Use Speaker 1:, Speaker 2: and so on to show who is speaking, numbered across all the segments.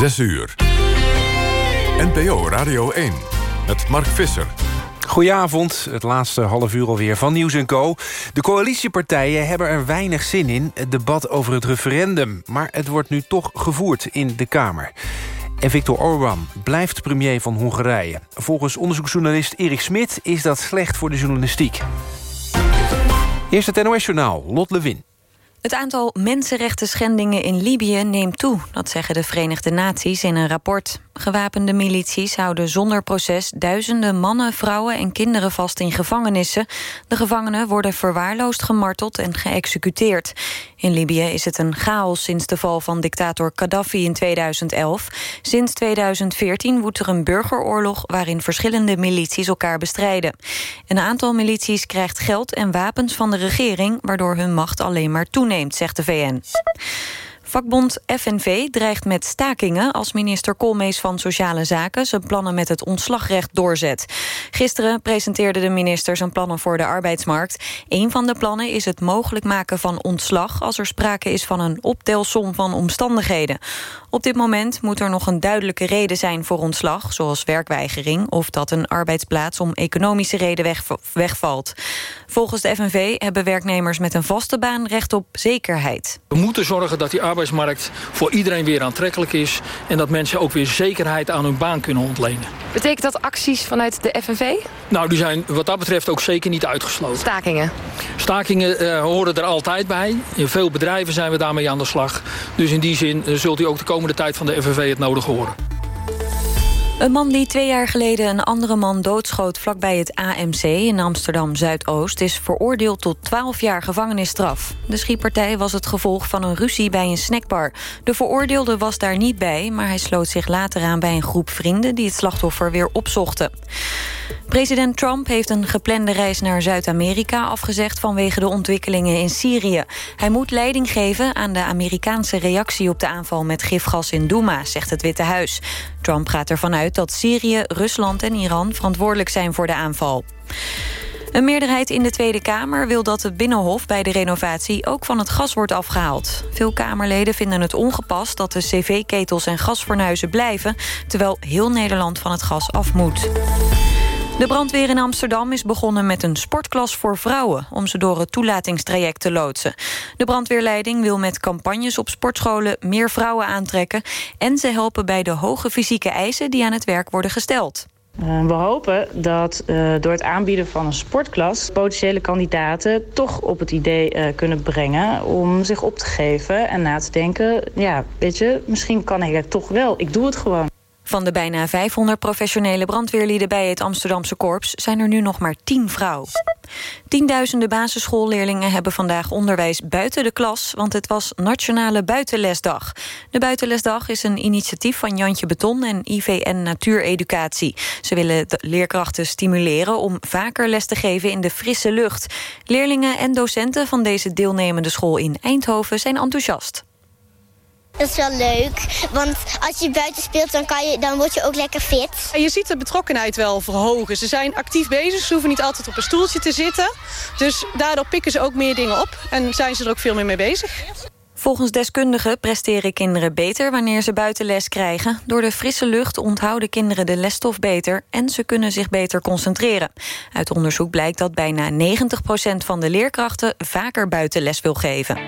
Speaker 1: 6 uur. NPO Radio 1 met Mark Visser.
Speaker 2: Goedenavond, het laatste half uur alweer van Nieuws Co. De coalitiepartijen hebben er weinig zin in, het debat over het referendum. Maar het wordt nu toch gevoerd in de Kamer. En Viktor Orbán blijft premier van Hongarije. Volgens onderzoeksjournalist Erik Smit is dat slecht voor de journalistiek. Eerst het NOS-journaal, Lot Lewin.
Speaker 3: Het aantal mensenrechten schendingen in Libië neemt toe. Dat zeggen de Verenigde Naties in een rapport. Gewapende milities houden zonder proces duizenden mannen, vrouwen en kinderen vast in gevangenissen. De gevangenen worden verwaarloosd, gemarteld en geëxecuteerd. In Libië is het een chaos sinds de val van dictator Gaddafi in 2011. Sinds 2014 woedt er een burgeroorlog waarin verschillende milities elkaar bestrijden. Een aantal milities krijgt geld en wapens van de regering, waardoor hun macht alleen maar toeneemt, zegt de VN. Vakbond FNV dreigt met stakingen als minister Koolmees van Sociale Zaken zijn plannen met het ontslagrecht doorzet. Gisteren presenteerde de minister zijn plannen voor de arbeidsmarkt. Een van de plannen is het mogelijk maken van ontslag als er sprake is van een optelsom van omstandigheden. Op dit moment moet er nog een duidelijke reden zijn voor ontslag, zoals werkweigering of dat een arbeidsplaats om economische reden wegvalt. Volgens de FNV hebben werknemers met een vaste baan recht op zekerheid.
Speaker 4: We moeten zorgen dat die arbeidsmarkt voor iedereen weer aantrekkelijk is... en dat mensen ook weer zekerheid aan hun baan kunnen ontlenen.
Speaker 5: Betekent dat acties vanuit de FNV?
Speaker 4: Nou, die zijn wat dat betreft ook zeker niet uitgesloten.
Speaker 5: Stakingen?
Speaker 4: Stakingen uh, horen er altijd bij. In veel bedrijven zijn we daarmee aan de slag. Dus in die zin uh, zult u ook de komende tijd van de FNV het nodig horen.
Speaker 3: Een man die twee jaar geleden een andere man doodschoot... vlakbij het AMC in Amsterdam-Zuidoost... is veroordeeld tot 12 jaar gevangenisstraf. De schietpartij was het gevolg van een ruzie bij een snackbar. De veroordeelde was daar niet bij... maar hij sloot zich later aan bij een groep vrienden... die het slachtoffer weer opzochten. President Trump heeft een geplande reis naar Zuid-Amerika afgezegd vanwege de ontwikkelingen in Syrië. Hij moet leiding geven aan de Amerikaanse reactie op de aanval met gifgas in Douma, zegt het Witte Huis. Trump gaat ervan uit dat Syrië, Rusland en Iran verantwoordelijk zijn voor de aanval. Een meerderheid in de Tweede Kamer wil dat het Binnenhof bij de renovatie ook van het gas wordt afgehaald. Veel Kamerleden vinden het ongepast dat de cv-ketels en gasfornuizen blijven, terwijl heel Nederland van het gas af moet. De brandweer in Amsterdam is begonnen met een sportklas voor vrouwen... om ze door het toelatingstraject te loodsen. De brandweerleiding wil met campagnes op sportscholen... meer vrouwen aantrekken... en ze helpen bij de hoge fysieke eisen die aan het werk worden gesteld.
Speaker 6: Eh, we hopen dat uh, door het aanbieden van een sportklas... potentiële kandidaten toch op het idee uh, kunnen brengen... om zich op te geven en na te denken... ja, weet je, misschien kan ik het toch wel. Ik doe het gewoon.
Speaker 3: Van de bijna 500 professionele brandweerlieden bij het Amsterdamse korps... zijn er nu nog maar 10 vrouwen. Tienduizenden basisschoolleerlingen hebben vandaag onderwijs buiten de klas... want het was Nationale Buitenlesdag. De Buitenlesdag is een initiatief van Jantje Beton en IVN Natuureducatie. Ze willen de leerkrachten stimuleren om vaker les te geven in de frisse lucht. Leerlingen en docenten van deze deelnemende school in Eindhoven zijn enthousiast.
Speaker 7: Dat is wel leuk, want als je buiten speelt, dan, kan je, dan word je ook lekker fit.
Speaker 8: En je ziet de betrokkenheid wel verhogen. Ze zijn actief bezig, ze hoeven niet altijd op een stoeltje te zitten. Dus daardoor pikken ze ook meer dingen op en zijn ze er ook veel meer mee bezig.
Speaker 3: Volgens deskundigen presteren kinderen beter wanneer ze buitenles krijgen. Door de frisse lucht onthouden kinderen de lesstof beter... en ze kunnen zich beter concentreren. Uit onderzoek blijkt dat bijna 90% van de leerkrachten... vaker buitenles wil geven.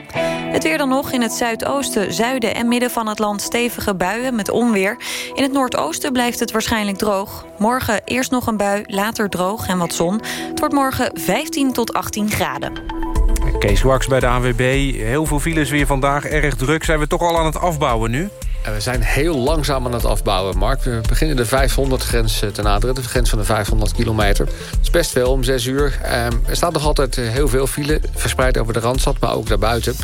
Speaker 3: Het weer dan nog in het zuidoosten, zuiden en midden van het land... stevige buien met onweer. In het noordoosten blijft het waarschijnlijk droog. Morgen eerst nog een bui, later droog en wat zon. Het wordt morgen 15 tot 18 graden.
Speaker 2: Kees Waks bij de AWB. Heel veel files weer vandaag. Erg druk. Zijn we toch al aan het afbouwen nu?
Speaker 9: We zijn heel langzaam aan het afbouwen, Mark. We beginnen de 500-grens eh, te naderen. De grens van de 500 kilometer. Dat is best veel om 6 uur. Ehm, er staat nog altijd eh, heel veel file. Verspreid over de Randstad, maar ook daarbuiten.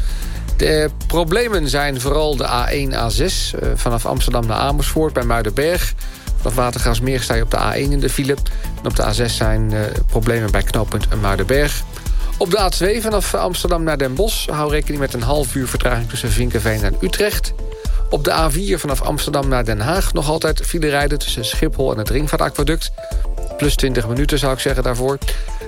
Speaker 9: De problemen zijn vooral de A1, A6. Eh, vanaf Amsterdam naar Amersfoort bij Muidenberg. Vanaf Watergaasmeer sta je op de A1 in de file. En op de A6 zijn problemen bij knooppunt Muidenberg. Op de A2 vanaf Amsterdam naar Den Bosch... hou rekening met een half uur vertraging tussen Vinkenveen en Utrecht. Op de A4 vanaf Amsterdam naar Den Haag nog altijd file rijden... tussen Schiphol en het Ringvaartaquaduct. Plus 20 minuten zou ik zeggen daarvoor.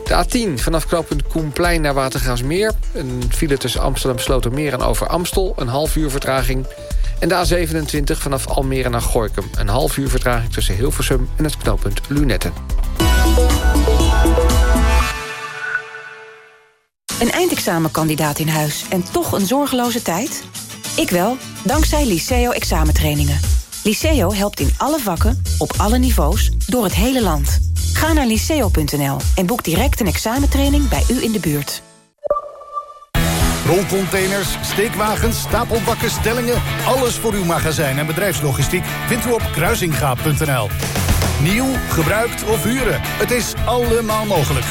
Speaker 9: De A10 vanaf knooppunt Koenplein naar Watergraafsmeer. Een file tussen Amsterdam Slotermeer en Over Amstel. Een half uur vertraging. En de A27 vanaf Almere naar Gorkum. Een half uur vertraging tussen Hilversum en het knooppunt Lunetten.
Speaker 10: Een eindexamenkandidaat in huis en toch een zorgeloze tijd? Ik wel, dankzij Liceo examentrainingen. Liceo helpt in alle vakken, op alle niveaus, door het hele land. Ga naar liceo.nl en boek direct een examentraining bij u in de buurt.
Speaker 11: Rolcontainers, steekwagens, stapelbakken, stellingen... alles voor uw magazijn en bedrijfslogistiek vindt u op kruisingaap.nl. Nieuw, gebruikt of huren, het is allemaal mogelijk.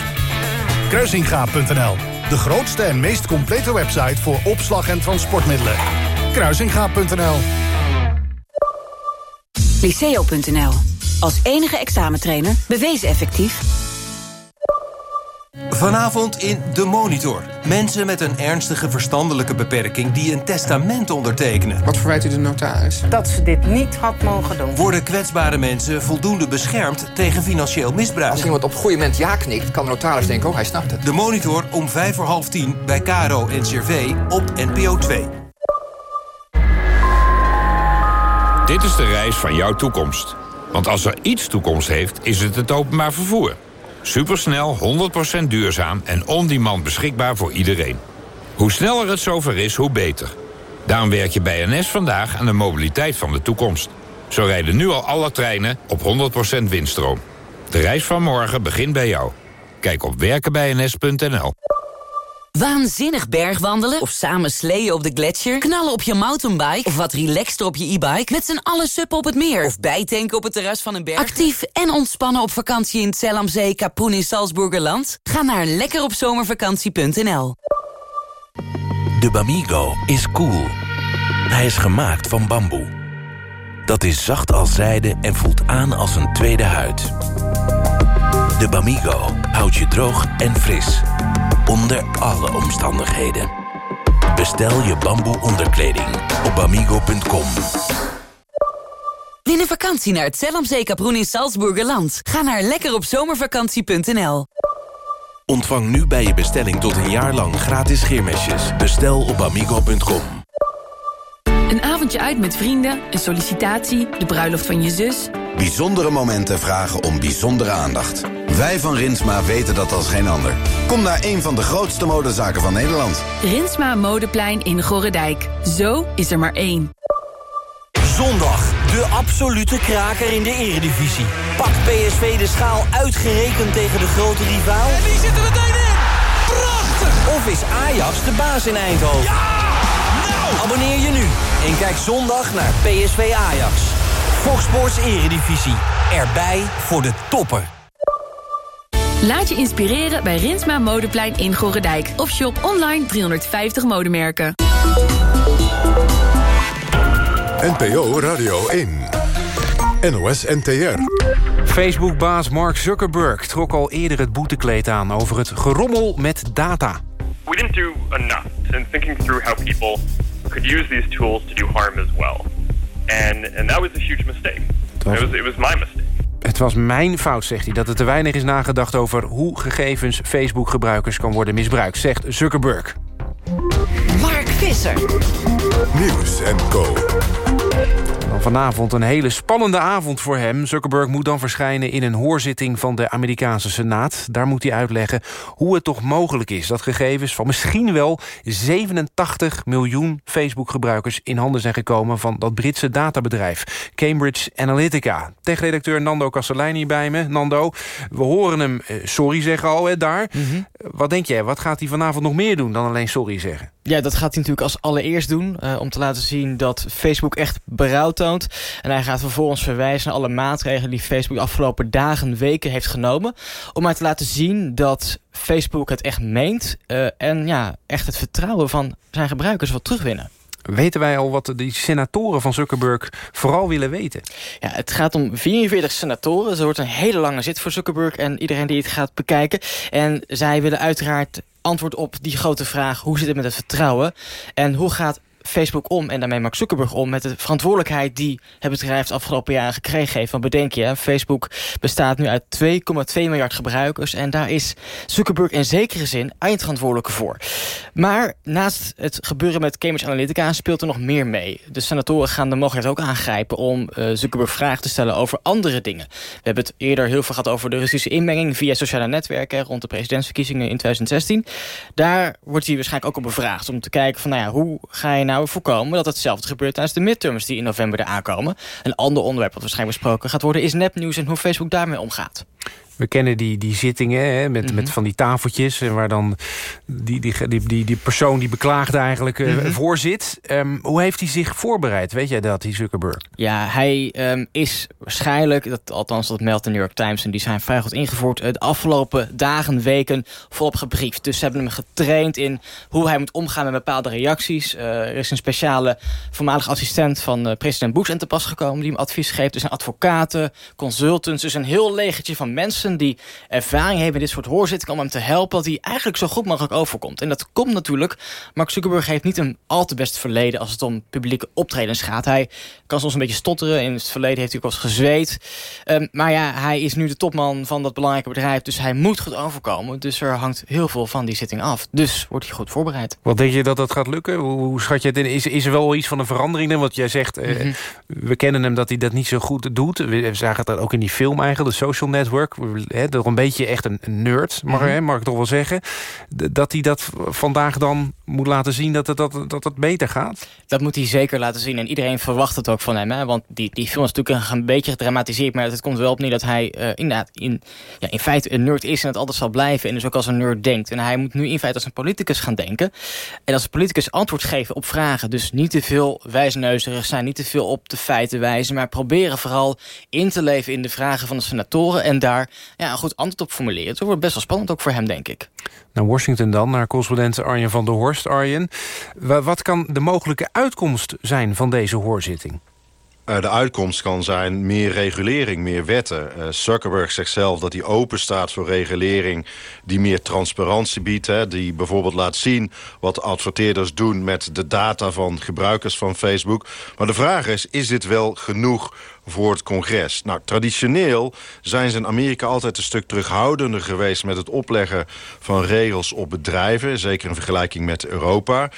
Speaker 11: Kruisingaap.nl, de grootste en meest complete website... voor opslag en transportmiddelen. Kruisingaap.nl
Speaker 10: Liceo.nl. Als enige examentrainer bewezen effectief.
Speaker 12: Vanavond in De Monitor. Mensen met een ernstige verstandelijke beperking... die een testament ondertekenen.
Speaker 13: Wat verwijt u de notaris?
Speaker 14: Dat ze dit niet had mogen doen.
Speaker 12: Worden kwetsbare mensen voldoende beschermd tegen financieel misbruik?
Speaker 13: Als iemand op het goede moment ja knikt... kan de notaris denken, oh, hij snapt het.
Speaker 12: De Monitor om vijf voor half tien bij Caro en CRV op NPO 2.
Speaker 15: Dit is de reis van jouw toekomst. Want als er iets toekomst heeft, is het het openbaar vervoer. Supersnel, 100% duurzaam en on-demand beschikbaar voor iedereen. Hoe sneller het zover is, hoe beter. Daarom werk je bij NS vandaag aan de mobiliteit van de toekomst. Zo rijden nu al alle treinen op 100% windstroom. De reis van morgen begint bij jou. Kijk op werkenbijns.nl.
Speaker 16: Waanzinnig bergwandelen of samen sleeën op de gletsjer... knallen op je mountainbike of wat relaxter op je e-bike... met z'n allen suppen op het meer of bijtanken op het terras van een berg. Actief en ontspannen op vakantie in het Zellamzee, Kapoen in Salzburgerland? Ga naar lekkeropzomervakantie.nl.
Speaker 17: De Bamigo is cool. Hij is gemaakt van bamboe. Dat is zacht als zijde en voelt aan als een tweede huid. De Bamigo houdt je droog en fris. Onder alle omstandigheden. Bestel je bamboe onderkleding op bamigo.com.
Speaker 16: Win een vakantie naar het Zellamzee Kaproen in Salzburgerland. Ga naar lekkeropzomervakantie.nl.
Speaker 17: Ontvang nu bij je bestelling tot een jaar lang gratis scheermesjes. Bestel op amigo.com.
Speaker 18: Een avondje uit met vrienden, een sollicitatie, de bruiloft van je zus.
Speaker 19: Bijzondere momenten vragen om bijzondere aandacht. Wij van Rinsma weten dat als geen ander. Kom naar een van de grootste modezaken van Nederland.
Speaker 18: Rinsma Modeplein in Gorredijk. Zo is er maar één.
Speaker 20: Zondag, de absolute kraker in de eredivisie. Pak PSV de schaal uitgerekend tegen de grote rivaal?
Speaker 21: En die zit er meteen in! Prachtig!
Speaker 20: Of is Ajax de baas in Eindhoven?
Speaker 21: Ja! Nou!
Speaker 20: Abonneer je nu en kijk zondag naar PSV Ajax. Fox Sports Eredivisie. Erbij voor de toppen.
Speaker 18: Laat je inspireren bij Rinsma Modeplein in Gorredijk. Of shop online 350 modemerken.
Speaker 1: NPO Radio 1. NOS NTR.
Speaker 2: Facebook-baas Mark Zuckerberg trok al eerder het boetekleed aan... over het gerommel met data.
Speaker 22: We didn't do enough in thinking through how people could use these tools to do harm as well. And, and that was a huge mistake. It was, it was my mistake.
Speaker 2: Het was mijn fout, zegt hij, dat er te weinig is nagedacht... over hoe gegevens Facebook-gebruikers kan worden misbruikt, zegt Zuckerberg.
Speaker 10: Mark Visser.
Speaker 1: Nieuws en Co.
Speaker 2: Dan vanavond een hele spannende avond voor hem. Zuckerberg moet dan verschijnen in een hoorzitting van de Amerikaanse Senaat. Daar moet hij uitleggen hoe het toch mogelijk is... dat gegevens van misschien wel 87 miljoen Facebook-gebruikers... in handen zijn gekomen van dat Britse databedrijf Cambridge Analytica. Techredacteur Nando Castellini bij me. Nando, we horen hem eh, sorry zeggen al hè, daar.
Speaker 23: Mhm.
Speaker 2: Wat denk jij, wat gaat hij vanavond nog meer doen dan alleen sorry zeggen?
Speaker 23: Ja, dat gaat hij natuurlijk als allereerst doen. eh, om te laten zien dat Facebook echt berouw toont. En hij gaat vervolgens verwijzen naar alle maatregelen die Facebook de afgelopen dagen, weken heeft genomen. Om maar te laten zien dat Facebook het echt meent. eh, en ja, echt het vertrouwen van zijn gebruikers wil terugwinnen.
Speaker 2: Weten wij al wat die senatoren van Zuckerberg vooral willen weten?
Speaker 23: Ja, het gaat om 44 senatoren. Ze wordt een hele lange zit voor Zuckerberg en iedereen die het gaat bekijken. En zij willen uiteraard antwoord op die grote vraag... hoe zit het met het vertrouwen? En hoe gaat Facebook om en daarmee Mark Zuckerberg om... met de verantwoordelijkheid die het bedrijf de afgelopen jaren gekregen heeft. Want bedenk je, Facebook bestaat nu uit 2,2 miljard gebruikers... en daar is Zuckerberg in zekere zin eindverantwoordelijke voor. Maar naast het gebeuren met Cambridge Analytica speelt er nog meer mee. De senatoren gaan de mogelijkheid ook aangrijpen om uh, Zuckerberg vragen te stellen over andere dingen. We hebben het eerder heel veel gehad over de Russische inmenging via sociale netwerken rond de presidentsverkiezingen in 2016. Daar wordt hij waarschijnlijk ook op bevraagd om te kijken van nou ja, hoe ga je nou voorkomen dat hetzelfde gebeurt tijdens de midterms die in november eraan komen. Een ander onderwerp wat waarschijnlijk besproken gaat worden is nepnieuws en hoe Facebook daarmee omgaat.
Speaker 2: We kennen die, die zittingen hè, met, met van die tafeltjes... waar dan die, die, die, die, die persoon die beklaagde eigenlijk uh, voor zit. Um, hoe heeft hij zich voorbereid? Weet jij dat, die Zuckerberg?
Speaker 23: Ja, hij um, is waarschijnlijk, dat, althans dat meldt de New York Times... en die zijn vrij goed ingevoerd... de afgelopen dagen, weken volop gebriefd. Dus ze hebben hem getraind in hoe hij moet omgaan met bepaalde reacties. Uh, er is een speciale voormalig assistent van uh, president Bush aan te pas gekomen... die hem advies geeft. Er zijn advocaten, consultants, dus een heel legertje van mensen die ervaring hebben in dit soort hoorzittingen... om hem te helpen dat hij eigenlijk zo goed mogelijk overkomt. En dat komt natuurlijk... Mark Zuckerberg heeft niet een al te best verleden... als het om publieke optredens gaat. Hij kan soms een beetje stotteren. In het verleden heeft hij ook wel eens gezweet. Um, maar ja, hij is nu de topman van dat belangrijke bedrijf... dus hij moet goed overkomen. Dus er hangt heel veel van die zitting af. Dus wordt hij goed voorbereid.
Speaker 2: Wat denk je dat dat gaat lukken? Hoe schat je het in? Is, is er wel iets van een verandering? Want jij zegt, mm -hmm. uh, we kennen hem dat hij dat niet zo goed doet. We zagen dat ook in die film eigenlijk, de Social Network hè, toch een beetje echt een nerd, mag, mm -hmm. hè, mag ik toch wel zeggen. Dat hij dat vandaag dan moet laten zien dat het, dat, dat het beter gaat?
Speaker 23: Dat moet hij zeker laten zien. En iedereen verwacht het ook van hem. Hè? Want die, die film is natuurlijk een beetje gedramatiseerd. Maar het komt wel op neer dat hij uh, inderdaad in, ja, in feite een nerd is en het altijd zal blijven. En dus ook als een nerd denkt. En hij moet nu in feite als een politicus gaan denken. En als een politicus antwoord geven op vragen. Dus niet te veel wijsneuzerig zijn. Niet te veel op de feiten wijzen. Maar proberen vooral in te leven in de vragen van de senatoren. En daar ja, een goed antwoord op formuleren. Het wordt best wel spannend ook voor hem, denk ik.
Speaker 2: Naar Washington dan, naar correspondent Arjen van der Horst. Arjen, wat kan de mogelijke uitkomst zijn van deze hoorzitting?
Speaker 24: de uitkomst kan zijn meer regulering, meer wetten. Uh, Zuckerberg zegt zelf dat hij open staat voor regulering... die meer transparantie biedt. Hè, die bijvoorbeeld laat zien wat adverteerders doen... met de data van gebruikers van Facebook. Maar de vraag is, is dit wel genoeg voor het congres. Nou, traditioneel zijn ze in Amerika altijd een stuk terughoudender geweest... met het opleggen van regels op bedrijven. Zeker in vergelijking met Europa.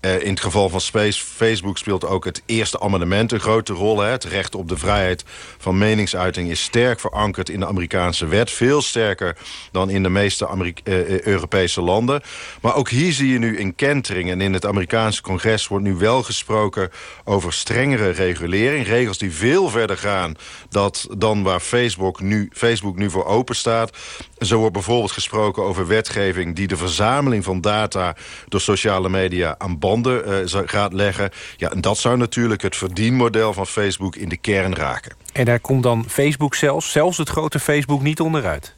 Speaker 24: Uh, in het geval van Space, Facebook speelt ook het eerste amendement een grote rol. Hè. Het recht op de vrijheid van meningsuiting is sterk verankerd in de Amerikaanse wet. Veel sterker dan in de meeste Amerika uh, Europese landen. Maar ook hier zie je nu een kentering. En in het Amerikaanse congres wordt nu wel gesproken over strengere regulering. Regels die veel verder gaan dan waar Facebook nu, Facebook nu voor open staat. Zo wordt bijvoorbeeld gesproken over wetgeving die de verzameling van data door sociale media aan banden uh, gaat leggen. Ja, en dat zou natuurlijk het verdienmodel van Facebook in de kern raken.
Speaker 2: En daar komt dan Facebook zelfs, zelfs het grote Facebook, niet onderuit?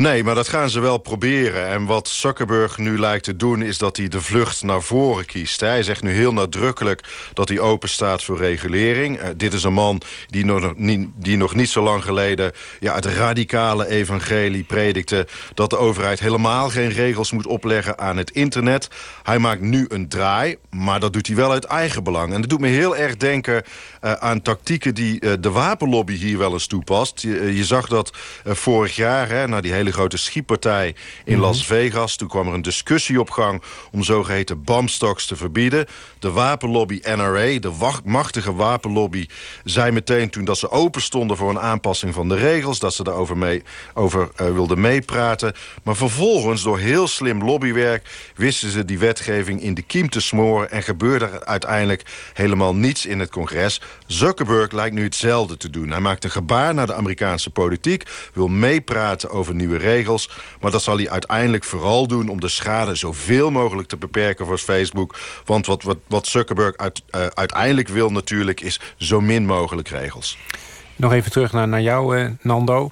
Speaker 24: Nee, maar dat gaan ze wel proberen. En wat Zuckerberg nu lijkt te doen... is dat hij de vlucht naar voren kiest. Hij zegt nu heel nadrukkelijk dat hij open staat voor regulering. Uh, dit is een man die nog, niet, die nog niet zo lang geleden... Ja, het radicale evangelie predikte... dat de overheid helemaal geen regels moet opleggen aan het internet. Hij maakt nu een draai, maar dat doet hij wel uit eigen belang. En dat doet me heel erg denken uh, aan tactieken... die uh, de wapenlobby hier wel eens toepast. Je, je zag dat vorig jaar, hè, na die hele grote schietpartij in
Speaker 2: Mhm.
Speaker 24: Las Vegas. Toen kwam er een discussie op gang om zogeheten bumstocks te verbieden. De wapenlobby NRA, de machtige wapenlobby, zei meteen toen dat ze open stonden voor een aanpassing van de regels. Dat ze daarover mee, over, uh, wilden meepraten. Maar vervolgens, door heel slim lobbywerk, wisten ze die wetgeving in de kiem te smoren. En gebeurde er uiteindelijk helemaal niets in het congres. Zuckerberg lijkt nu hetzelfde te doen. Hij maakt een gebaar naar de Amerikaanse politiek, wil meepraten over nieuwe regels. Maar dat zal hij uiteindelijk vooral doen om de schade zoveel mogelijk te beperken voor Facebook. Want wat, wat, wat Zuckerberg uit, uh, uiteindelijk wil natuurlijk is zo min mogelijk regels.
Speaker 2: Nog even terug naar, naar jou, uh, Nando.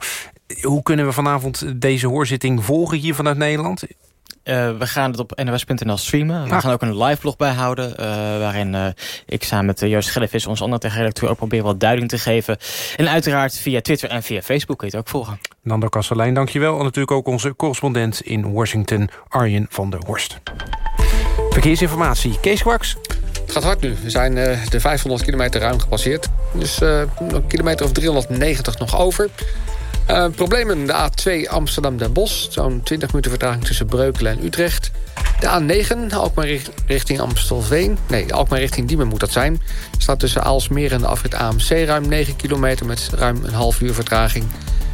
Speaker 2: Hoe kunnen we vanavond deze hoorzitting volgen hier vanuit Nederland?
Speaker 23: Uh, we gaan het op nws.nl streamen. We ah. gaan ook een live blog bijhouden. Uh, waarin uh, ik samen met Joost Gellevis, onze andere tegenredacteur... ook proberen wat duiding te geven. En uiteraard via Twitter en via Facebook kun je het ook volgen.
Speaker 2: Nando Kastelein, dankjewel. En natuurlijk ook onze correspondent in Washington, Arjen van der Horst. Verkeersinformatie, Kees Kwaks.
Speaker 9: Het gaat hard nu. We zijn uh, de 500 kilometer ruim gepasseerd. Dus uh, een kilometer of 390 nog over. Uh, problemen de A2 Amsterdam-Den Bosch. Zo'n 20 minuten vertraging tussen Breukelen en Utrecht. De A9, Alkmaar richting Amstelveen. Nee, Alkmaar richting Diemen moet dat zijn. Staat tussen Aalsmeer en de afrit AMC ruim 9 kilometer... met ruim een half uur vertraging.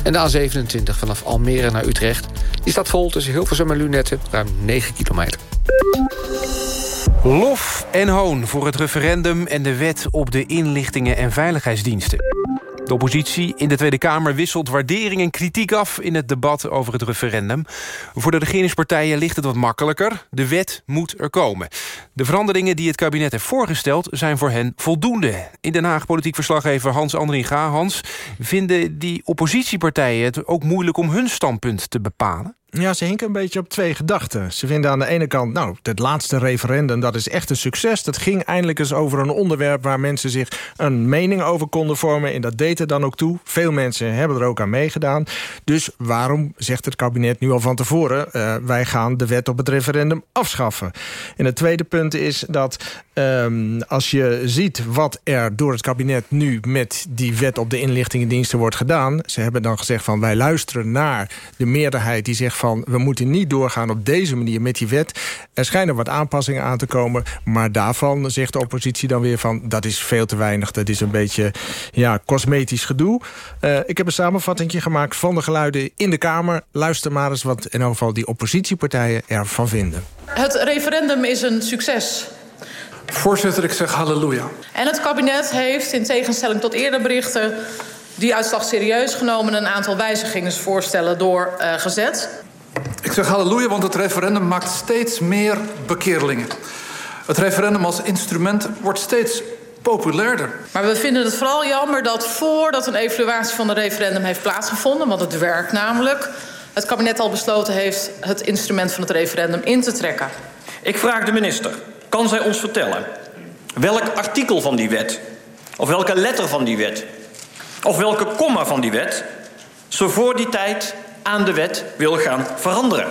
Speaker 9: En de A27 vanaf Almere naar Utrecht. Die staat vol tussen Hilversum en Lunetten, ruim 9 kilometer.
Speaker 2: Lof en hoon voor het referendum en de wet op de inlichtingen en veiligheidsdiensten. De oppositie in de Tweede Kamer wisselt waardering en kritiek af... in het debat over het referendum. Voor de regeringspartijen ligt het wat makkelijker. De wet moet er komen. De veranderingen die het kabinet heeft voorgesteld... zijn voor hen voldoende. In Den Haag politiek verslaggever Hans Andringa. Hans, vinden die oppositiepartijen het ook moeilijk... om hun standpunt te bepalen?
Speaker 25: Ja, ze hinken een beetje op twee gedachten. Ze vinden aan de ene kant, nou, het laatste referendum... dat is echt een succes. Dat ging eindelijk eens over een onderwerp... waar mensen zich een mening over konden vormen. En dat deed er dan ook toe. Veel mensen hebben er ook aan meegedaan. Dus waarom zegt het kabinet nu al van tevoren... Uh, wij gaan de wet op het referendum afschaffen? En het tweede punt is dat um, als je ziet... wat er door het kabinet nu met die wet op de inlichtingendiensten wordt gedaan... ze hebben dan gezegd van wij luisteren naar de meerderheid die zegt. We moeten niet doorgaan op deze manier met die wet. Er schijnen wat aanpassingen aan te komen... maar daarvan zegt de oppositie dan weer van... dat is veel te weinig, dat is een beetje ja, cosmetisch gedoe. Uh, ik heb een samenvatting gemaakt van de geluiden in de Kamer. Luister maar eens wat in ieder geval die oppositiepartijen ervan vinden.
Speaker 26: Het referendum is een succes.
Speaker 27: Voorzitter, ik zeg halleluja.
Speaker 26: En het kabinet heeft, in tegenstelling tot eerder berichten... die uitslag serieus genomen een aantal wijzigingsvoorstellen doorgezet. Uh,
Speaker 27: ik zeg halleluja, want het referendum maakt steeds meer bekeerlingen. Het referendum als instrument wordt steeds populairder.
Speaker 26: Maar we vinden het vooral jammer dat voordat een evaluatie van het referendum heeft plaatsgevonden... want het werkt namelijk, het kabinet al besloten heeft... het instrument van het referendum in te trekken.
Speaker 28: Ik vraag de minister, kan zij ons vertellen... welk artikel van die wet, of welke letter van die wet... of welke komma van die wet... ze voor die tijd aan de wet wil gaan veranderen.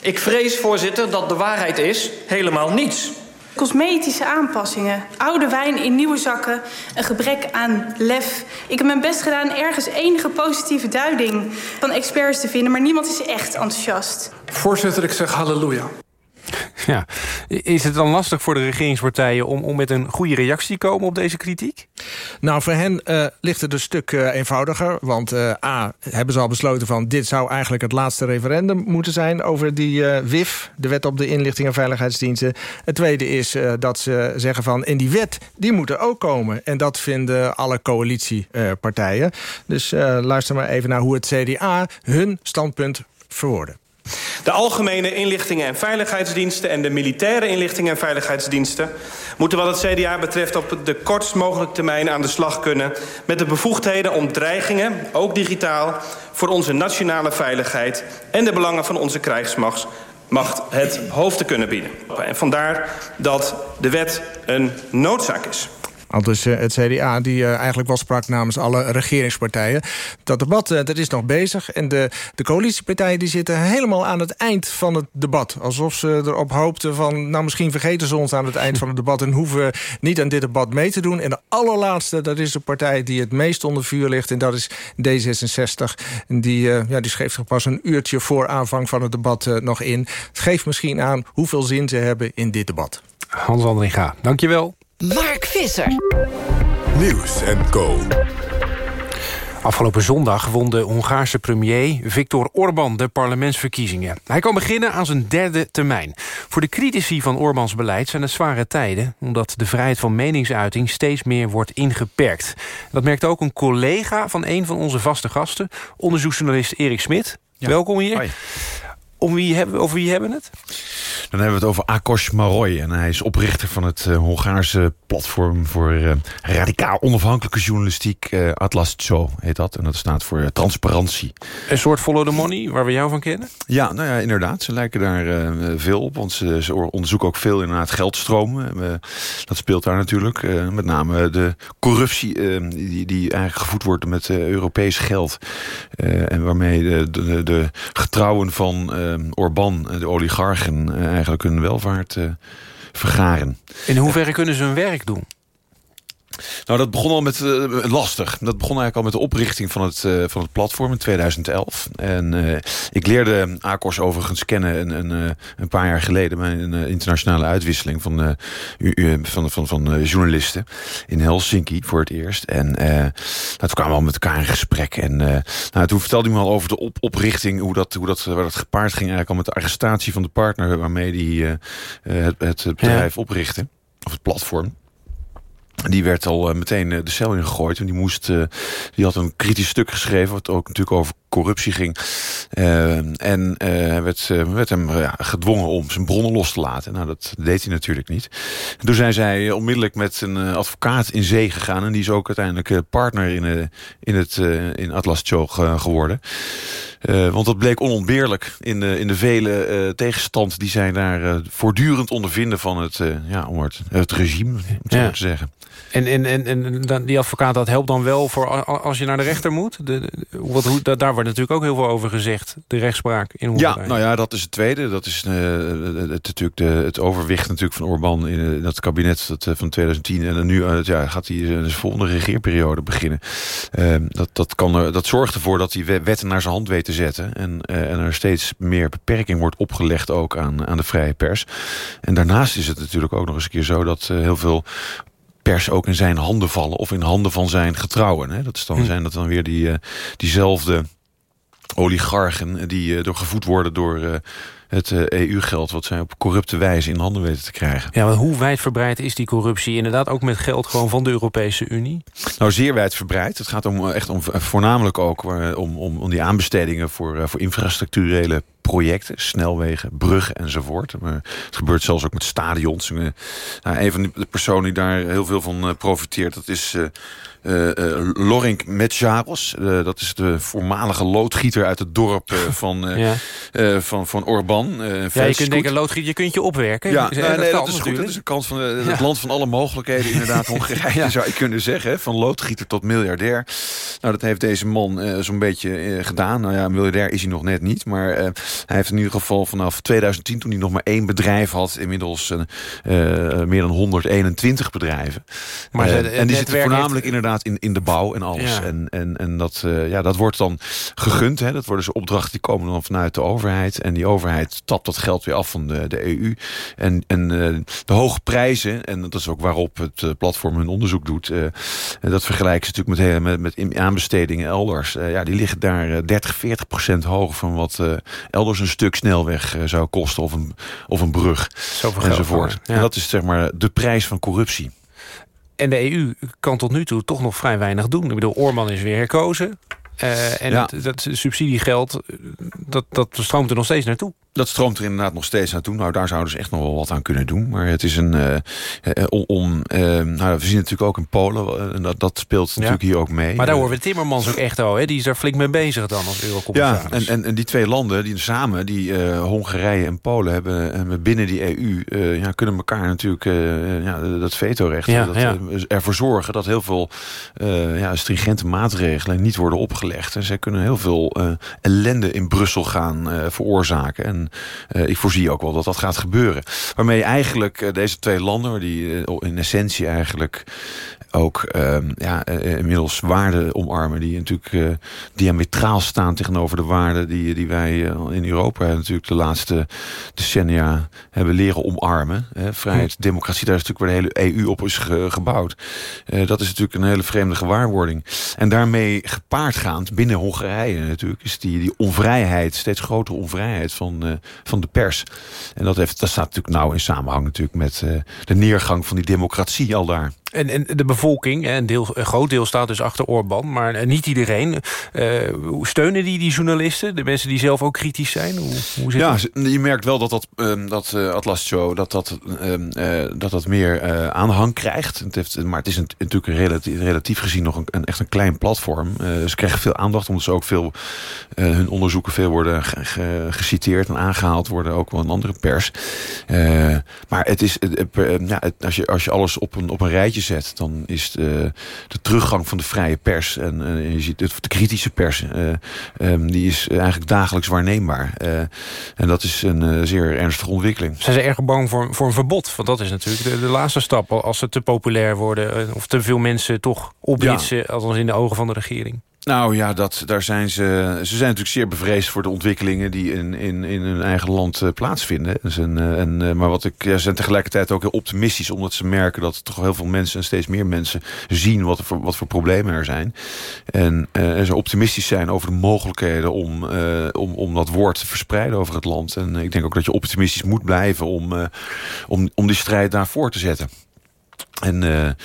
Speaker 28: Ik vrees, voorzitter, dat de waarheid is helemaal niets.
Speaker 29: Cosmetische aanpassingen, oude wijn in nieuwe zakken, een gebrek aan lef. Ik heb mijn best gedaan ergens enige positieve duiding van experts te vinden, maar niemand is echt enthousiast.
Speaker 27: Voorzitter, ik zeg halleluja.
Speaker 2: Ja. Is het dan lastig voor de regeringspartijen... om, om met een goede reactie te komen op deze kritiek?
Speaker 25: Nou, voor hen uh, ligt het een stuk uh, eenvoudiger. Want uh, A, hebben ze al besloten van... dit zou eigenlijk het laatste referendum moeten zijn... over die WIF, de Wet op de Inlichting en Veiligheidsdiensten. Het tweede is dat ze zeggen van... in die wet, die moet er ook komen. En dat vinden alle coalitiepartijen. dus luister maar even naar hoe het CDA hun standpunt verwoorden.
Speaker 28: De algemene inlichtingen en veiligheidsdiensten en de militaire inlichtingen en veiligheidsdiensten moeten wat het CDA betreft op de kortst mogelijke termijn aan de slag kunnen met de bevoegdheden om dreigingen, ook digitaal, voor onze nationale veiligheid en de belangen van onze krijgsmacht macht het hoofd te kunnen bieden. En vandaar dat de wet een noodzaak is.
Speaker 25: Al dus uh, het CDA, die uh, eigenlijk wel sprak namens alle regeringspartijen. Dat debat uh, dat is nog bezig. En de, de coalitiepartijen die zitten helemaal aan het eind van het debat. Alsof ze erop hoopten van... nou, misschien vergeten ze ons aan het eind van het debat... en hoeven niet aan dit debat mee te doen. En de allerlaatste, dat is de partij die het meest onder vuur ligt... en dat is D66. En die, ja, die schreef zich pas een uurtje voor aanvang van het debat nog in. Het geeft misschien aan hoeveel zin ze hebben in dit debat.
Speaker 2: Hans Andringa, dankjewel.
Speaker 30: Mark Visser.
Speaker 1: Nieuws en Co.
Speaker 2: Afgelopen zondag won de Hongaarse premier Viktor Orbán de parlementsverkiezingen. Hij kan beginnen aan zijn derde termijn. Voor de critici van Orbáns beleid zijn het zware tijden... omdat de vrijheid van meningsuiting steeds meer wordt ingeperkt. Dat merkt ook een collega van een van onze vaste gasten... onderzoeksjournalist Erik Smit. Welkom hier. Hoi. Om wie hebben, over wie hebben we het?
Speaker 31: Dan hebben we het over Akos Maroy. En hij is oprichter van het uh, Hongaarse platform... voor uh, radicaal onafhankelijke journalistiek. Uh, Atlas Zo heet dat. En dat staat voor transparantie.
Speaker 2: Een soort follow the money, waar we jou van kennen?
Speaker 31: Ja, nou ja, inderdaad. Ze lijken daar veel op. Want ze, ze, onderzoeken ook veel inderdaad geldstromen. dat speelt daar natuurlijk. met name de corruptie die, die eigenlijk gevoed wordt met Europees geld. en waarmee de, de, de getrouwen van Orbán, de oligarchen, eigenlijk hun welvaart vergaren.
Speaker 2: In hoeverre kunnen ze hun werk doen?
Speaker 31: Nou, dat begon al met uh, lastig. Dat begon eigenlijk al met de oprichting van het, uh, van het platform in 2011. En uh, ik leerde Akos overigens kennen een, een, een paar jaar geleden... bij een internationale uitwisseling van, van, van, van journalisten... in Helsinki voor het eerst. En nou, toen kwamen we al met elkaar in gesprek. En nou, toen vertelde hij me al over de op oprichting... Hoe dat, hoe dat, waar dat gepaard ging eigenlijk al met de arrestatie van de partner... waarmee hij het, het bedrijf ja. oprichtte. Of het platform. Die werd al meteen de cel ingegooid. En die, moest, die had een kritisch stuk geschreven... wat ook natuurlijk over corruptie ging. Uh, en uh, werd, werd hem gedwongen om zijn bronnen los te laten. Nou, dat deed hij natuurlijk niet. En toen zijn zij onmiddellijk met een advocaat in zee gegaan. En die is ook uiteindelijk partner in, in, het, in Atlas Show geworden. Want dat bleek onontbeerlijk in de, in de vele tegenstand... die zij daar voortdurend ondervinden van het, ja, om het, het regime, om het ja. zo te zeggen.
Speaker 2: En, en, en, en die advocaat, dat helpt dan wel voor als je naar de rechter moet? De, de, wat, hoe, daar wordt natuurlijk ook heel veel over gezegd, de rechtspraak in Hongarije.
Speaker 31: Ja, nou ja, dat is het tweede. Dat is het, natuurlijk de, het overwicht natuurlijk van Orbán in dat kabinet dat, van 2010. En nu ja, gaat hij zijn volgende regeerperiode beginnen. Ehm, dat, dat, kan dat zorgt ervoor dat hij wetten naar zijn hand weet te zetten. En, en er steeds meer beperking wordt opgelegd ook aan, aan de vrije pers. En daarnaast is het natuurlijk ook nog eens een keer zo... dat heel veel pers ook in zijn handen vallen... of in handen van zijn getrouwen. Hè? Dat is dan, hm. zijn dat dan weer die, uh, diezelfde oligarchen... die doorgevoed worden door het EU-geld... wat zij op corrupte wijze in handen weten te krijgen.
Speaker 2: Ja, maar hoe wijdverbreid is die corruptie? Inderdaad ook met geld gewoon van de Europese Unie?
Speaker 31: Nou, zeer wijdverbreid. Het gaat om, echt om, voornamelijk ook om, om, om die aanbestedingen... voor, voor infrastructurele projecten, snelwegen, bruggen enzovoort. Maar het gebeurt zelfs ook met stadions. Nou, een van de personen die daar heel veel van profiteert... dat is uh, uh, Lorink Metjaros. Uh, dat is de voormalige loodgieter uit het dorp van, ja. van, van Orban.
Speaker 2: ja, je kunt denken, loodgieter, je kunt je opwerken.
Speaker 31: Ja, nee, nee, dat, is goed. Dat is een kans van het ja. land van alle mogelijkheden. Inderdaad, Hongarije ja. zou je kunnen zeggen. Van loodgieter tot miljardair. Nou, dat heeft deze man zo'n beetje gedaan. Nou ja, miljardair is hij nog net niet. Maar hij heeft in ieder geval vanaf 2010, toen hij nog maar één bedrijf had... inmiddels meer dan 121 bedrijven. Maar en die zitten voornamelijk inderdaad in, in de bouw en alles. Ja. En, en, en dat, uh, ja, dat wordt dan gegund. Hè. Dat worden dus opdrachten die komen dan vanuit de overheid. En die overheid tapt dat geld weer af van de, de EU. En, en uh, de hoge prijzen, en dat is ook waarop het uh, platform hun onderzoek doet... dat vergelijken ze natuurlijk met, met, met aanbestedingen elders. ja, die liggen daar 30, 40 procent hoger van wat elders een stuk snelweg zou kosten... of een, of een brug, enzovoort. Ja. En dat is zeg maar de prijs van corruptie.
Speaker 2: En de EU kan tot nu toe toch nog vrij weinig doen. Ik bedoel, Oorman is weer herkozen. Uh, en ja. het, dat subsidiegeld, dat, dat stroomt er nog steeds naartoe.
Speaker 31: Dat stroomt er inderdaad nog steeds naartoe. Nou, daar zouden ze echt nog wel wat aan kunnen doen. Maar het is een... Uh, om, uh, nou, we zien natuurlijk ook in Polen. En dat, dat speelt ja. natuurlijk hier ook mee.
Speaker 2: Maar daar horen we Timmermans ook echt al. Hè? Die is daar flink mee bezig dan als eurocommissaris.
Speaker 31: Ja, en, en, en die twee landen, die samen, die Hongarije en Polen... hebben binnen die EU, ja, kunnen elkaar natuurlijk ja, dat vetorecht... Ja, dat, ja. ervoor zorgen dat heel veel ja, stringente maatregelen niet worden opgelegd. En zij kunnen heel veel ellende in Brussel gaan veroorzaken. En uh, ik voorzie ook wel dat dat gaat gebeuren. Waarmee eigenlijk uh, deze twee landen, die uh, in essentie eigenlijk ook ehm, ja, inmiddels waarden omarmen... die natuurlijk diametraal staan tegenover de waarden... die, die wij in Europa natuurlijk de laatste decennia hebben leren omarmen. Hè. Vrijheid, democratie, daar is natuurlijk waar de hele EU op is ge gebouwd. dat is natuurlijk een hele vreemde gewaarwording. En daarmee gepaardgaand binnen Hongarije natuurlijk... is die, die onvrijheid, steeds grotere onvrijheid van uh, van de pers. En dat, heeft, dat staat natuurlijk nauw in samenhang natuurlijk met uh, de neergang van die democratie al daar.
Speaker 2: En, en de bevolking, een, deel, een groot deel staat dus achter Orbán... maar eh, niet iedereen. Uh, steunen die die journalisten? De mensen die zelf ook kritisch zijn? Hoe, hoe zit
Speaker 31: ja, je merkt wel dat dat, um, dat uh, Atlas Show... dat dat, um, uh, dat, dat meer aanhang krijgt. Het heeft, maar het is een, natuurlijk een relatief, relatief gezien nog een, een, echt een klein platform. ze krijgen veel aandacht, omdat ze ook veel... hun onderzoeken veel worden geciteerd en aangehaald worden... ook wel in andere pers. maar het is, ja, het, als, je, als je alles op een, op een rijtje rijtje zet... dan is de, de teruggang van de vrije pers... en uh, je ziet de, de kritische pers... Uh, um, die is eigenlijk dagelijks waarneembaar. Uh, en dat is een zeer ernstige ontwikkeling.
Speaker 2: Zijn ze erg bang voor, voor een verbod? Want dat is natuurlijk de, de laatste stap. Als ze te populair worden... of te veel mensen toch opwitsen... Ja. althans in de ogen van de regering.
Speaker 31: Nou ja, dat, daar zijn ze, ze zijn natuurlijk zeer bevreesd voor de ontwikkelingen die in, in, in hun eigen land uh, plaatsvinden. En, en, uh, maar wat ik, ze zijn tegelijkertijd ook heel optimistisch, omdat ze merken dat toch heel veel mensen en steeds meer mensen zien wat, voor, wat voor problemen er zijn. En, en ze optimistisch zijn over de mogelijkheden om, om, om dat woord te verspreiden over het land. En ik denk ook dat je optimistisch moet blijven om, om, om die strijd daarvoor te zetten. En, uh, en,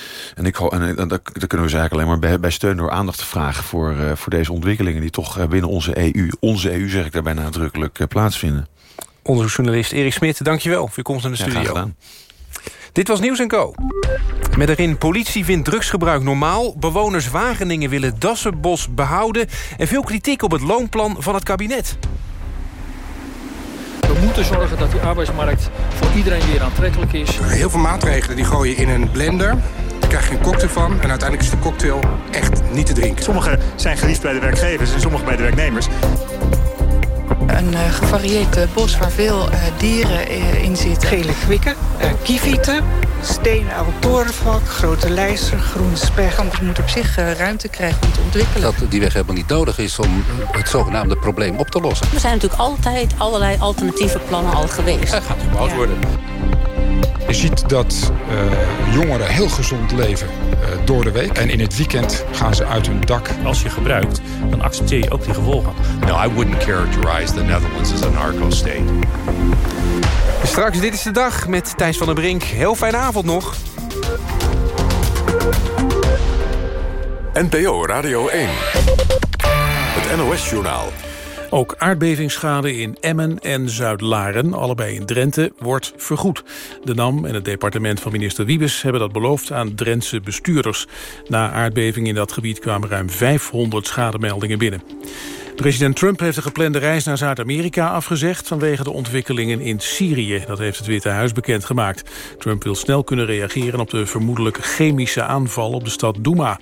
Speaker 31: ik, en uh, daar, kunnen we ze eigenlijk alleen maar bij, bij steun door aandacht te vragen... Voor, uh, voor deze ontwikkelingen die toch binnen onze EU... onze EU zeg ik daarbij nadrukkelijk plaatsvinden.
Speaker 2: Onderzoeksjournalist Erik Smit, dankjewel voor je komst in de studio.
Speaker 31: Ja,
Speaker 2: Dit was Nieuws Co. Met erin politie vindt drugsgebruik normaal... bewoners Wageningen willen Dassenbos behouden... en veel kritiek op het loonplan van het kabinet.
Speaker 32: We moeten zorgen dat die arbeidsmarkt voor iedereen weer aantrekkelijk is.
Speaker 33: Heel veel maatregelen die gooi je in een blender. Daar krijg je een cocktail van. En uiteindelijk is de cocktail echt niet te drinken.
Speaker 34: Sommige zijn geliefd bij de werkgevers en sommige bij de werknemers.
Speaker 35: Een uh, gevarieerd uh, bos waar veel uh, dieren in zitten.
Speaker 36: Gele kwikken, kievieten, stenen oude torenvalk, grote lijster, groen speg.
Speaker 35: Anders moet op zich ruimte krijgen om te ontwikkelen.
Speaker 37: Dat die weg helemaal niet nodig is om het zogenaamde probleem op te lossen.
Speaker 30: Er zijn natuurlijk altijd allerlei alternatieve plannen al geweest.
Speaker 37: Dat gaat gebouwd ja. worden.
Speaker 38: Je ziet dat uh, jongeren heel gezond leven uh, door de week. En in het weekend gaan ze uit hun dak.
Speaker 39: Als je gebruikt, dan accepteer je ook die gevolgen.
Speaker 40: No, I wouldn't characterize the Netherlands as a narco-state.
Speaker 2: Straks, dit is de dag met Thijs van der Brink. Heel fijne avond nog.
Speaker 1: NPO Radio 1. Het NOS-journaal.
Speaker 41: Ook aardbevingsschade in Emmen en Zuid-Laren, allebei in Drenthe, wordt vergoed. De NAM en het departement van minister Wiebes hebben dat beloofd aan Drentse bestuurders. Na aardbeving in dat gebied kwamen ruim 500 schademeldingen binnen. President Trump heeft de geplande reis naar Zuid-Amerika afgezegd... vanwege de ontwikkelingen in Syrië. Dat heeft het Witte Huis bekendgemaakt. Trump wil snel kunnen reageren op de vermoedelijke chemische aanval op de stad Douma.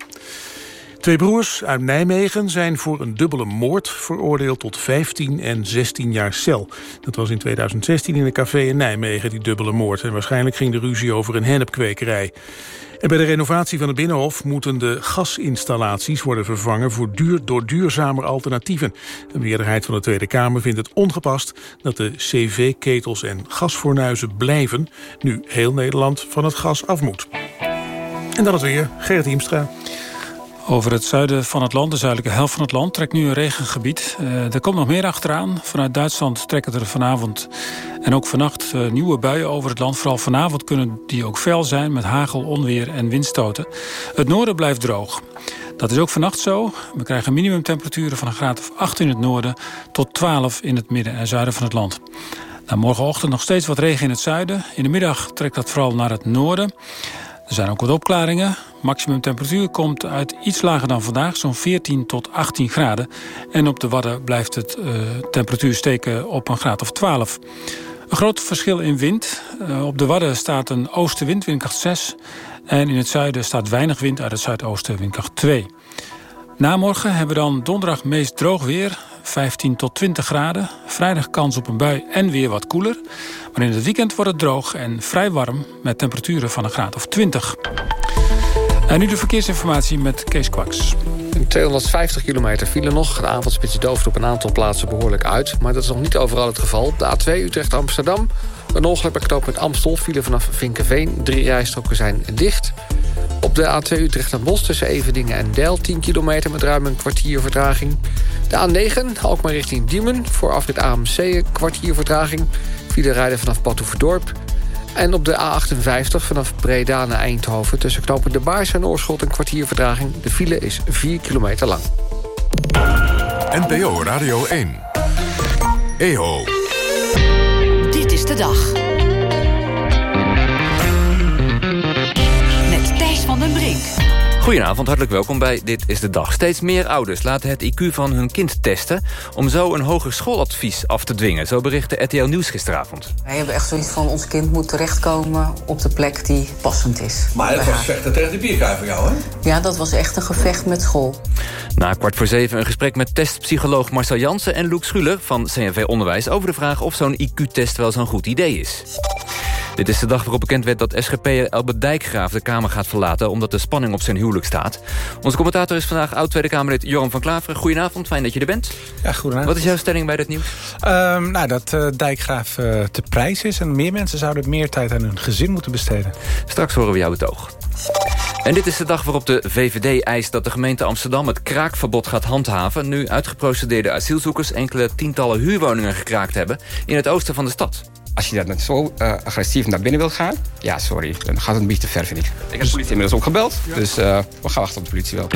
Speaker 41: Twee broers uit Nijmegen zijn voor een dubbele moord veroordeeld tot 15 en 16 jaar cel. Dat was in 2016 in een café in Nijmegen, die dubbele moord. En waarschijnlijk ging de ruzie over een hennepkwekerij. En bij de renovatie van het Binnenhof moeten de gasinstallaties worden vervangen voor duur, door duurzamer alternatieven. De meerderheid van de Tweede Kamer vindt het ongepast dat de cv-ketels en gasfornuizen blijven, nu heel Nederland van het gas af moet. En dan het weer, Gerrit Hiemstra.
Speaker 42: Over het zuiden van het land, de zuidelijke helft van het land, trekt nu een regengebied. Uh, er komt nog meer achteraan. Vanuit Duitsland trekken er vanavond en ook vannacht uh, nieuwe buien over het land. Vooral vanavond kunnen die ook fel zijn met hagel, onweer en windstoten. Het noorden blijft droog. Dat is ook vannacht zo. We krijgen minimumtemperaturen van een graad of 8 in het noorden... tot 12 in het midden en zuiden van het land. Nou, morgenochtend nog steeds wat regen in het zuiden. In de middag trekt dat vooral naar het noorden. Er zijn ook wat opklaringen. Maximum temperatuur komt uit iets lager dan vandaag, zo'n 14 tot 18 graden. En op de Wadden blijft het uh, temperatuur steken op een graad of 12. Een groot verschil in wind. Uh, op de Wadden staat een oostenwind, windkracht 6. En in het zuiden staat weinig wind uit het zuidoosten, windkracht 2. Na morgen hebben we dan donderdag meest droog weer. 15 tot 20 graden. Vrijdag kans op een bui en weer wat koeler. Maar in het weekend wordt het droog en vrij warm... met temperaturen van een graad of 20. En nu de verkeersinformatie met Kees Kwaks.
Speaker 9: 250 kilometer file nog. De avondspits dooft op een aantal plaatsen behoorlijk uit. Maar dat is nog niet overal het geval. De A2 Utrecht-Amsterdam. Een ongeluk bij knooppunt Amstel. File vanaf Vinkenveen. Drie rijstroken zijn dicht. Op de A2 Utrecht en Bos tussen Eveningen en Del 10 kilometer met ruim een kwartier vertraging. De A9 Alkmaar richting Diemen voor afrit AMC een kwartier vertraging. File rijden vanaf Badhoevedorp. En op de A58 vanaf Breda naar Eindhoven... tussen knopen De Baars en Oorschot een kwartier vertraging. De file is 4 kilometer lang.
Speaker 1: NPO Radio 1. EO.
Speaker 10: Dit is de dag.
Speaker 43: Goedenavond, hartelijk welkom bij Dit is de Dag. Steeds meer ouders laten het IQ van hun kind testen... om zo een hoger schooladvies af te dwingen. Zo berichtte RTL Nieuws gisteravond.
Speaker 44: Wij hebben echt zoiets van... ons kind moet terechtkomen op de plek die passend is.
Speaker 45: Maar het was vechten tegen de bierkaai voor jou, hè?
Speaker 44: Ja, dat was echt een gevecht met school.
Speaker 43: Na kwart voor zeven een gesprek met testpsycholoog Marcel Jansen... en Loek Schuler van CNV Onderwijs over de vraag... of zo'n IQ-test wel zo'n goed idee is. Dit is de dag waarop bekend werd dat SGP'er Albert Dijkgraaf de Kamer gaat verlaten... omdat de spanning op zijn huwelijk staat. Onze commentator is vandaag oud-Tweede Kamerlid Joram van Klaveren. Goedenavond, fijn dat je er bent.
Speaker 46: Ja, goedenavond.
Speaker 43: Wat is jouw stelling bij dit nieuws?
Speaker 46: Um, nou, dat uh, Dijkgraaf uh, te prijs is... en meer mensen zouden meer tijd aan hun gezin moeten besteden.
Speaker 43: Straks horen we jouw betoog. En dit is de dag waarop de VVD eist dat de gemeente Amsterdam... het kraakverbod gaat handhaven... nu uitgeprocedeerde asielzoekers enkele tientallen huurwoningen gekraakt hebben... in het oosten van de stad.
Speaker 47: Als je dat zo uh, agressief naar binnen wilt gaan... ja, sorry, dan gaat het een beetje te ver, vind ik. Ik heb de politie inmiddels ook gebeld, dus uh, we gaan wachten op de politie wel.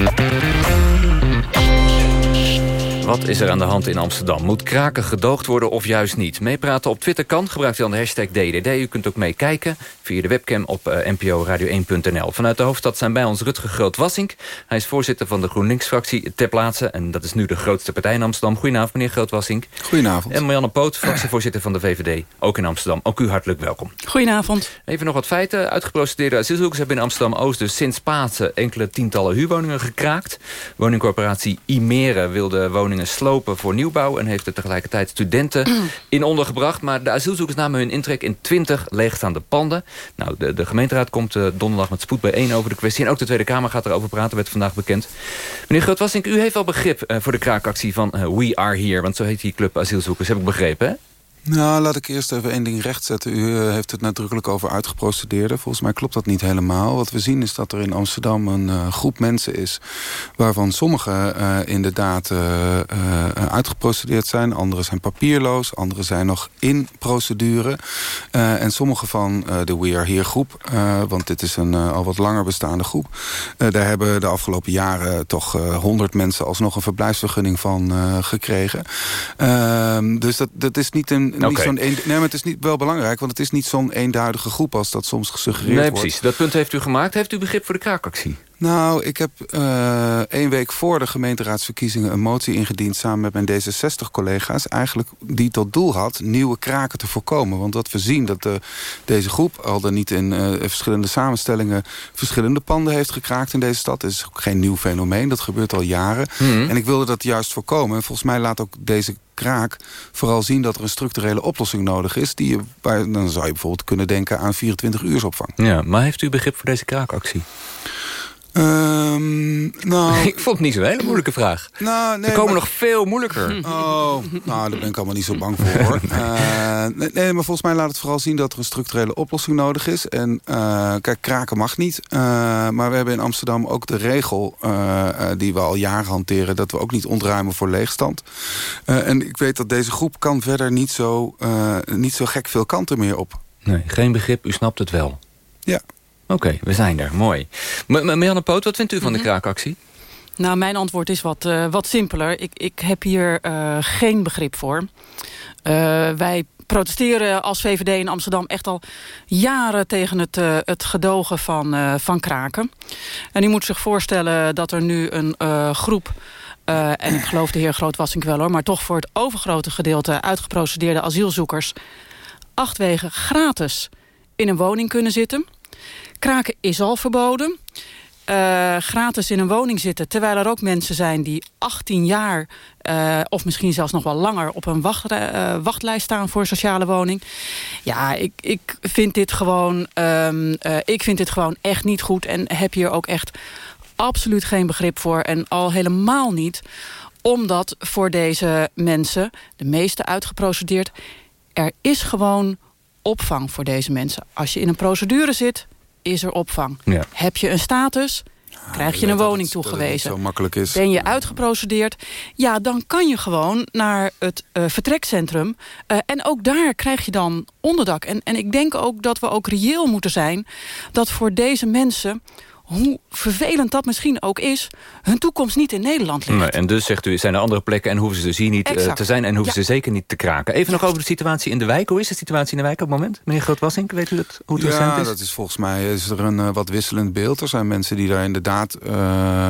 Speaker 43: Wat is er aan de hand in Amsterdam? Moet kraken gedoogd worden of juist niet? Meepraten op Twitter kan. Gebruikt u dan de hashtag DDD. U kunt ook meekijken via de webcam op uh, nporadio1.nl. Vanuit de hoofdstad zijn bij ons Rutger Groot-Wassink. Hij is voorzitter van de GroenLinks-fractie ter plaatse. En dat is nu de grootste partij in Amsterdam. Goedenavond, meneer Groot-Wassink.
Speaker 48: Goedenavond.
Speaker 43: En Marianne Poot, fractievoorzitter van de VVD. Ook in Amsterdam. Ook u hartelijk welkom.
Speaker 49: Goedenavond.
Speaker 43: Even nog wat feiten. Uitgeprocedeerde asielzoekers hebben in Amsterdam-Oost... dus sinds Pasen enkele tientallen huurwoningen gekraakt. Woningcorporatie Imere wilde woningen slopen voor nieuwbouw... en heeft er tegelijkertijd studenten in ondergebracht. Maar de asielzoekers namen hun intrek in 20 leegstaande panden. Nou, de, de gemeenteraad komt uh, donderdag met spoed bijeen over de kwestie. En ook de Tweede Kamer gaat erover praten, werd vandaag bekend. Meneer Grootwassink, u heeft wel begrip uh, voor de kraakactie van uh, We Are Here... want zo heet die club asielzoekers, heb ik begrepen, hè?
Speaker 48: Nou, laat ik eerst even één ding rechtzetten. U uh, heeft het nadrukkelijk over uitgeprocedeerden. Volgens mij klopt dat niet helemaal. Wat we zien is dat er in Amsterdam een uh, groep mensen is... waarvan sommigen uh, inderdaad uitgeprocedeerd zijn. Anderen zijn papierloos. Anderen zijn nog in procedure. en sommige van de We Are Here groep... want dit is een al wat langer bestaande groep... daar hebben de afgelopen jaren toch honderd mensen... alsnog een verblijfsvergunning van gekregen. Ehm, dus dat, dat is niet een
Speaker 43: Okay.
Speaker 48: niet zo'n een, nee, maar het is niet wel belangrijk, want het is niet zo'n eenduidige groep als dat soms gesuggereerd
Speaker 43: nee,
Speaker 48: wordt.
Speaker 43: precies. Dat punt heeft u gemaakt. Heeft u begrip voor de kraakactie?
Speaker 48: Nou, ik heb uh, één week voor de gemeenteraadsverkiezingen een motie ingediend samen met mijn D66-collega's. Eigenlijk die tot doel had nieuwe kraken te voorkomen. Want wat we zien dat de, deze groep al dan niet in uh, verschillende samenstellingen verschillende panden heeft gekraakt in deze stad. Dat is ook geen nieuw fenomeen. Dat gebeurt al jaren.
Speaker 43: Mhm.
Speaker 48: Mm. En ik wilde dat juist voorkomen. En volgens mij laat ook deze kraak vooral zien dat er een structurele oplossing nodig is. Die je, waar, dan zou je bijvoorbeeld kunnen denken aan 24 uursopvang.
Speaker 43: Ja, maar heeft u begrip voor deze kraakactie?
Speaker 48: Um, nou,
Speaker 43: ik vond het niet zo'n hele moeilijke vraag.
Speaker 48: Nou, nee,
Speaker 43: er komen
Speaker 48: maar...
Speaker 43: nog veel moeilijker.
Speaker 48: Oh, nou, daar ben ik allemaal niet zo bang voor. hoor. uh, nee, nee, maar volgens mij laat het vooral zien dat er een structurele oplossing nodig is. En uh, kijk, kraken mag niet. Uh, maar we hebben in Amsterdam ook de regel die we al jaren hanteren... dat we ook niet ontruimen voor leegstand. en ik weet dat deze groep kan verder niet zo, niet zo gek veel kanten meer op.
Speaker 43: Nee, geen begrip, u snapt het wel.
Speaker 48: Ja.
Speaker 43: Oké, okay, we zijn er. Mooi. Marianne Poot, wat vindt u van de kraakactie?
Speaker 49: Nou, mijn antwoord is wat, uh, wat simpeler. Ik, ik heb hier uh, geen begrip voor. Uh, wij protesteren als VVD in Amsterdam echt al jaren tegen het, uh, het gedogen van, uh, van kraken. En u moet zich voorstellen dat er nu een uh, groep... en ik geloof de heer Grootwassink wel hoor... maar toch voor het overgrote gedeelte uitgeprocedeerde asielzoekers... acht weken gratis in een woning kunnen zitten. Kraken is al verboden. Uh, gratis in een woning zitten... terwijl er ook mensen zijn die 18 jaar... Uh, of misschien zelfs nog wel langer op een uh, wachtlijst staan voor sociale woning. Ja, ik, ik, vind dit gewoon, um, ik vind dit gewoon echt niet goed... en heb hier ook echt absoluut geen begrip voor. En al helemaal niet omdat voor deze mensen, de meeste uitgeprocedeerd... er is gewoon opvang voor deze mensen. Als je in een procedure zit is er opvang.
Speaker 43: Ja.
Speaker 49: Heb je een status, krijg je een woning toegewezen.
Speaker 48: zo makkelijk is.
Speaker 49: Ben je uitgeprocedeerd, ja, dan kan je gewoon naar het uh, vertrekcentrum. Uh, en ook daar krijg je dan onderdak. En, en ik denk ook dat we ook reëel moeten zijn... dat voor deze mensen hoe vervelend dat misschien ook is... hun toekomst niet in Nederland ligt.
Speaker 43: Nee, en dus zegt u, zijn er andere plekken en hoeven ze dus hier niet uh, te zijn... en hoeven
Speaker 49: Ja.
Speaker 43: ze zeker niet te kraken. Even nog over de situatie in de wijk. Hoe is de situatie in de wijk op het moment? Meneer Grootwassink, weet u het, hoe het recent
Speaker 48: Ja,
Speaker 43: is?
Speaker 48: dat is volgens mij is er een eh, wat wisselend beeld. Er zijn mensen die daar inderdaad eh,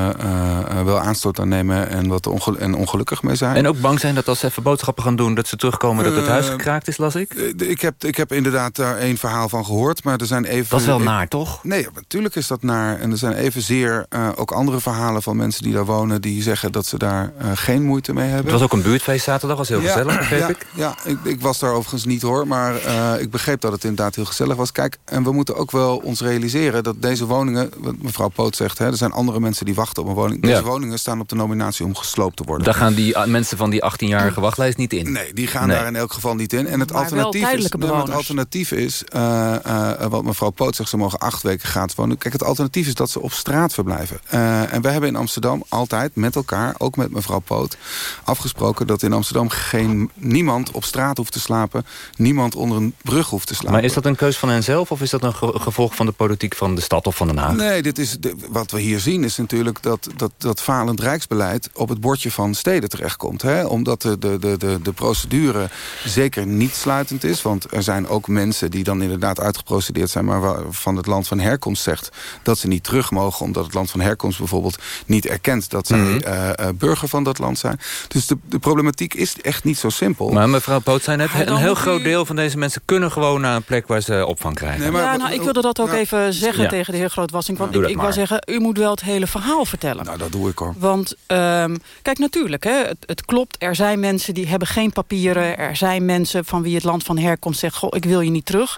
Speaker 48: eh, eh, wel aanstoot aan nemen... en, wat ongel en ongelukkig mee zijn.
Speaker 43: En ook bang zijn dat als ze even boodschappen gaan doen... dat ze terugkomen dat het huis
Speaker 48: Eh,
Speaker 43: gekraakt is, las ik?
Speaker 48: Eh, Ik heb, ik heb inderdaad daar één verhaal van gehoord, maar er zijn even...
Speaker 43: Dat is wel naar, toch?
Speaker 48: Nee, natuurlijk is dat naar. En er zijn evenzeer uh, ook andere verhalen van mensen die daar wonen... die zeggen dat ze daar uh, geen moeite mee hebben.
Speaker 43: Het was ook een buurtfeest zaterdag, was heel
Speaker 48: ja,
Speaker 43: gezellig, begreep
Speaker 48: ja,
Speaker 43: ik.
Speaker 48: Ja, ik, ik, was daar overigens niet hoor, maar uh, ik begreep dat het inderdaad heel gezellig was. Kijk, en we moeten ook wel ons realiseren dat deze woningen... wat mevrouw Poot zegt, hè, er zijn andere mensen die wachten op een woning. Deze
Speaker 43: Ja.
Speaker 48: woningen staan op de nominatie om gesloopt te worden.
Speaker 43: Daar gaan die uh, mensen van die 18-jarige wachtlijst niet in.
Speaker 48: Nee, die gaan
Speaker 43: Nee.
Speaker 48: daar in elk geval niet in. En het
Speaker 49: Maar
Speaker 48: alternatief is, nee, het alternatief is uh, uh, wat mevrouw Poot zegt, ze mogen acht weken gratis wonen. Kijk, het alternatief is dat ze op straat verblijven. Uh, en wij hebben in Amsterdam altijd met elkaar, ook met mevrouw Poot, afgesproken dat in Amsterdam geen, niemand op straat hoeft te slapen, niemand onder een brug hoeft te slapen.
Speaker 43: Maar is dat een keus van henzelf of is dat een ge gevolg van de politiek van de stad of van Den Haag?
Speaker 48: Nee, dit is de, wat we hier zien is natuurlijk dat, dat, dat falend rijksbeleid op het bordje van steden terechtkomt. Hè? Omdat de, de, de, de, de procedure zeker niet sluitend is. Want er zijn ook mensen die dan inderdaad uitgeprocedeerd zijn... maar waarvan het land van herkomst zegt dat ze niet terug mogen... omdat het land van herkomst bijvoorbeeld niet erkent... dat zij
Speaker 43: Mhm.
Speaker 48: uh, uh, burger van dat land zijn. Dus de, de problematiek is echt niet zo simpel.
Speaker 43: Maar mevrouw Poot zei net, een heel groot
Speaker 49: u-
Speaker 43: deel van deze mensen... kunnen gewoon naar een plek waar ze opvang krijgen.
Speaker 48: Nee, maar-
Speaker 49: ja, nou, ik wilde dat ook
Speaker 48: nou,
Speaker 49: even zeggen
Speaker 43: ja.
Speaker 49: tegen de heer Grootwassing. Want ik, ik wil zeggen, u moet wel het hele verhaal vertellen.
Speaker 48: Nou, dat doe ik hoor.
Speaker 49: Want ehm, kijk, natuurlijk, hè, het, het klopt. Er zijn mensen die hebben geen papieren. Er zijn mensen van wie het land van herkomst zegt... Goh, ik wil je niet terug.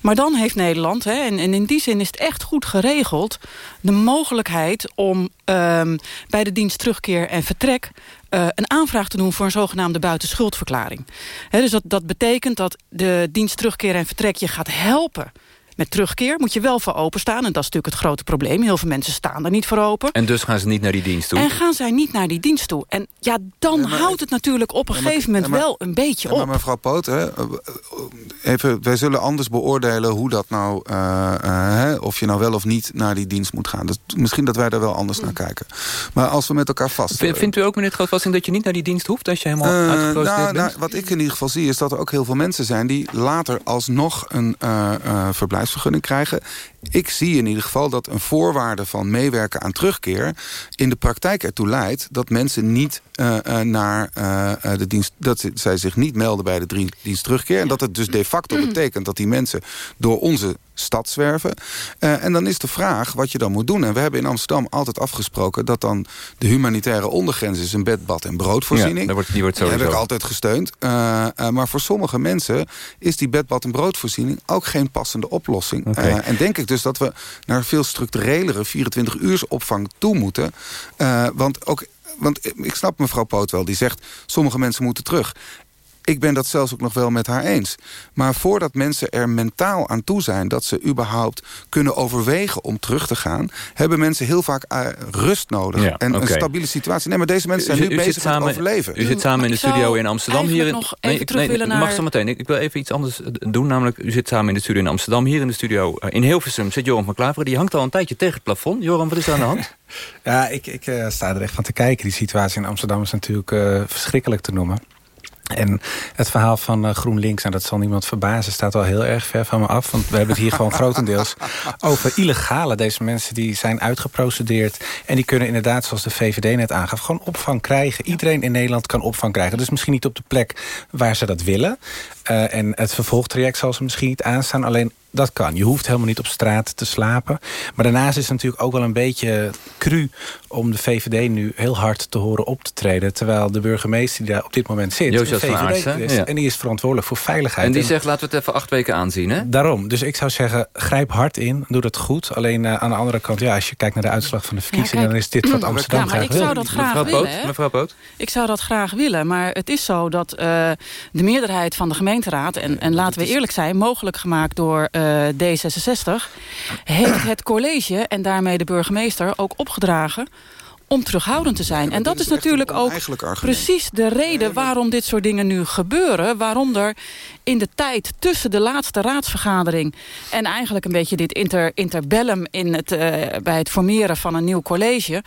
Speaker 49: Maar dan heeft Nederland, hè, en, en in die zin is het echt goed geregeld... de mogelijkheid om ehm, bij de dienst terugkeer en vertrek... eh, een aanvraag te doen voor een zogenaamde buitenschuldverklaring. Dus dat, dat betekent dat de dienst terugkeer en vertrek je gaat helpen... Met terugkeer moet je wel voor openstaan. En dat is natuurlijk het grote probleem. Heel veel mensen staan er niet voor open.
Speaker 43: En dus gaan ze niet naar die dienst toe?
Speaker 49: En gaan zij niet naar die dienst toe. En ja, dan
Speaker 48: Ja,
Speaker 49: houdt het natuurlijk op een
Speaker 48: Ja, maar-
Speaker 49: gegeven moment
Speaker 48: ja, maar-
Speaker 49: wel een beetje
Speaker 48: Ja, maar
Speaker 49: op.
Speaker 48: mevrouw Poot, hè, eh, even, wij zullen anders beoordelen hoe dat nou, uh, uh, hè, of je nou wel of niet naar die dienst moet gaan. Dus misschien dat wij daar wel anders naar kijken. Maar als we met elkaar vast.
Speaker 43: V- Vindt u ook, meneer Grootwassing, dat je niet naar die dienst hoeft... als je helemaal
Speaker 48: Uh,
Speaker 43: uitgeprocedeerd
Speaker 48: nou,
Speaker 43: bent?
Speaker 48: nou, wat ik in ieder geval zie is dat er ook heel veel mensen zijn... die later alsnog een uh, uh, verblijfsvergunning krijgen. Ik zie in ieder geval dat een voorwaarde van meewerken aan terugkeer... in de praktijk ertoe leidt dat mensen niet uh, naar de dienst... dat ze, zij zich niet melden bij de dienst terugkeer. En dat het dus de facto betekent dat die mensen door onze stad zwerven. Uh, en dan is de vraag wat je dan moet doen. En we hebben in Amsterdam altijd afgesproken... dat dan de humanitaire ondergrens is een bed, bad en broodvoorziening.
Speaker 43: Ja, dat wordt, die wordt
Speaker 48: Die
Speaker 43: sowieso...
Speaker 48: heb ik altijd gesteund. Uh, uh, maar voor sommige mensen is die bed, bad en broodvoorziening... ook geen passende oplossing.
Speaker 43: Okay.
Speaker 48: Uh, en denk ik dus dat we naar veel structurelere 24 uurs opvang toe moeten. want ook want ik snap mevrouw Poot wel, die zegt... sommige mensen moeten terug. Ik ben dat zelfs ook nog wel met haar eens. Maar voordat mensen er mentaal aan toe zijn... dat ze überhaupt kunnen overwegen om terug te gaan... hebben mensen heel vaak uh, rust nodig.
Speaker 43: Ja,
Speaker 48: en
Speaker 43: okay.
Speaker 48: een stabiele situatie. Nee, maar deze mensen zijn
Speaker 43: u,
Speaker 48: nu
Speaker 43: u
Speaker 48: bezig
Speaker 43: samen,
Speaker 48: met overleven.
Speaker 43: U zit samen in de studio in Amsterdam. Hier in,
Speaker 49: nog even
Speaker 43: nee,
Speaker 49: terug
Speaker 43: nee,
Speaker 49: willen naar...
Speaker 43: mag zo meteen. Ik, ik, wil even iets anders doen. Namelijk, u zit samen in de studio in Amsterdam. Hier in de studio uh, in Hilversum zit Joram van Klaveren. Die hangt al een tijdje tegen het plafond. Joram, wat is er aan de hand?
Speaker 46: ja, ik, ik uh, sta er echt van te kijken. Die situatie in Amsterdam is natuurlijk uh, verschrikkelijk te noemen. En het verhaal van uh, GroenLinks, en dat zal niemand verbazen... staat al heel erg ver van me af. Want we hebben het hier gewoon grotendeels over illegale. Deze mensen die zijn uitgeprocedeerd. En die kunnen inderdaad, zoals de VVD net aangaf... gewoon opvang krijgen. Iedereen in Nederland kan opvang krijgen. Dus misschien niet op de plek waar ze dat willen. Uh, en het vervolgtraject zal ze misschien niet aanstaan. Alleen dat kan. Je hoeft helemaal niet op straat te slapen. Maar daarnaast is het natuurlijk ook wel een beetje cru... om de VVD nu heel hard te horen op te treden... terwijl de burgemeester die daar op dit moment zit...
Speaker 43: Jozef
Speaker 46: VVD
Speaker 43: van
Speaker 46: is,
Speaker 43: ja.
Speaker 46: En die is verantwoordelijk voor veiligheid.
Speaker 43: En die zegt, laten we het even acht weken aanzien, hè?
Speaker 46: Daarom. Dus ik zou zeggen, grijp hard in. Doe dat goed. Alleen uh, aan de andere kant, ja, als je kijkt naar de uitslag van de verkiezingen... Ja, dan is dit wat Amsterdam
Speaker 49: ja, maar
Speaker 46: graag
Speaker 49: ik
Speaker 46: wil.
Speaker 49: Zou dat graag
Speaker 43: mevrouw
Speaker 49: willen,
Speaker 43: Poot, mevrouw Poot?
Speaker 49: Ik zou dat graag willen, maar het is zo dat uh, de meerderheid van de gemeenteraad... en, en laten we eerlijk zijn, mogelijk gemaakt door uh, D66... heeft het college en daarmee de burgemeester ook opgedragen om terughoudend te zijn. en dat, is, natuurlijk ook precies de reden waarom dit soort dingen nu gebeuren. Waarom er in de tijd tussen de laatste raadsvergadering... en eigenlijk een beetje dit inter, interbellum in het, uh, bij het formeren van een nieuw college...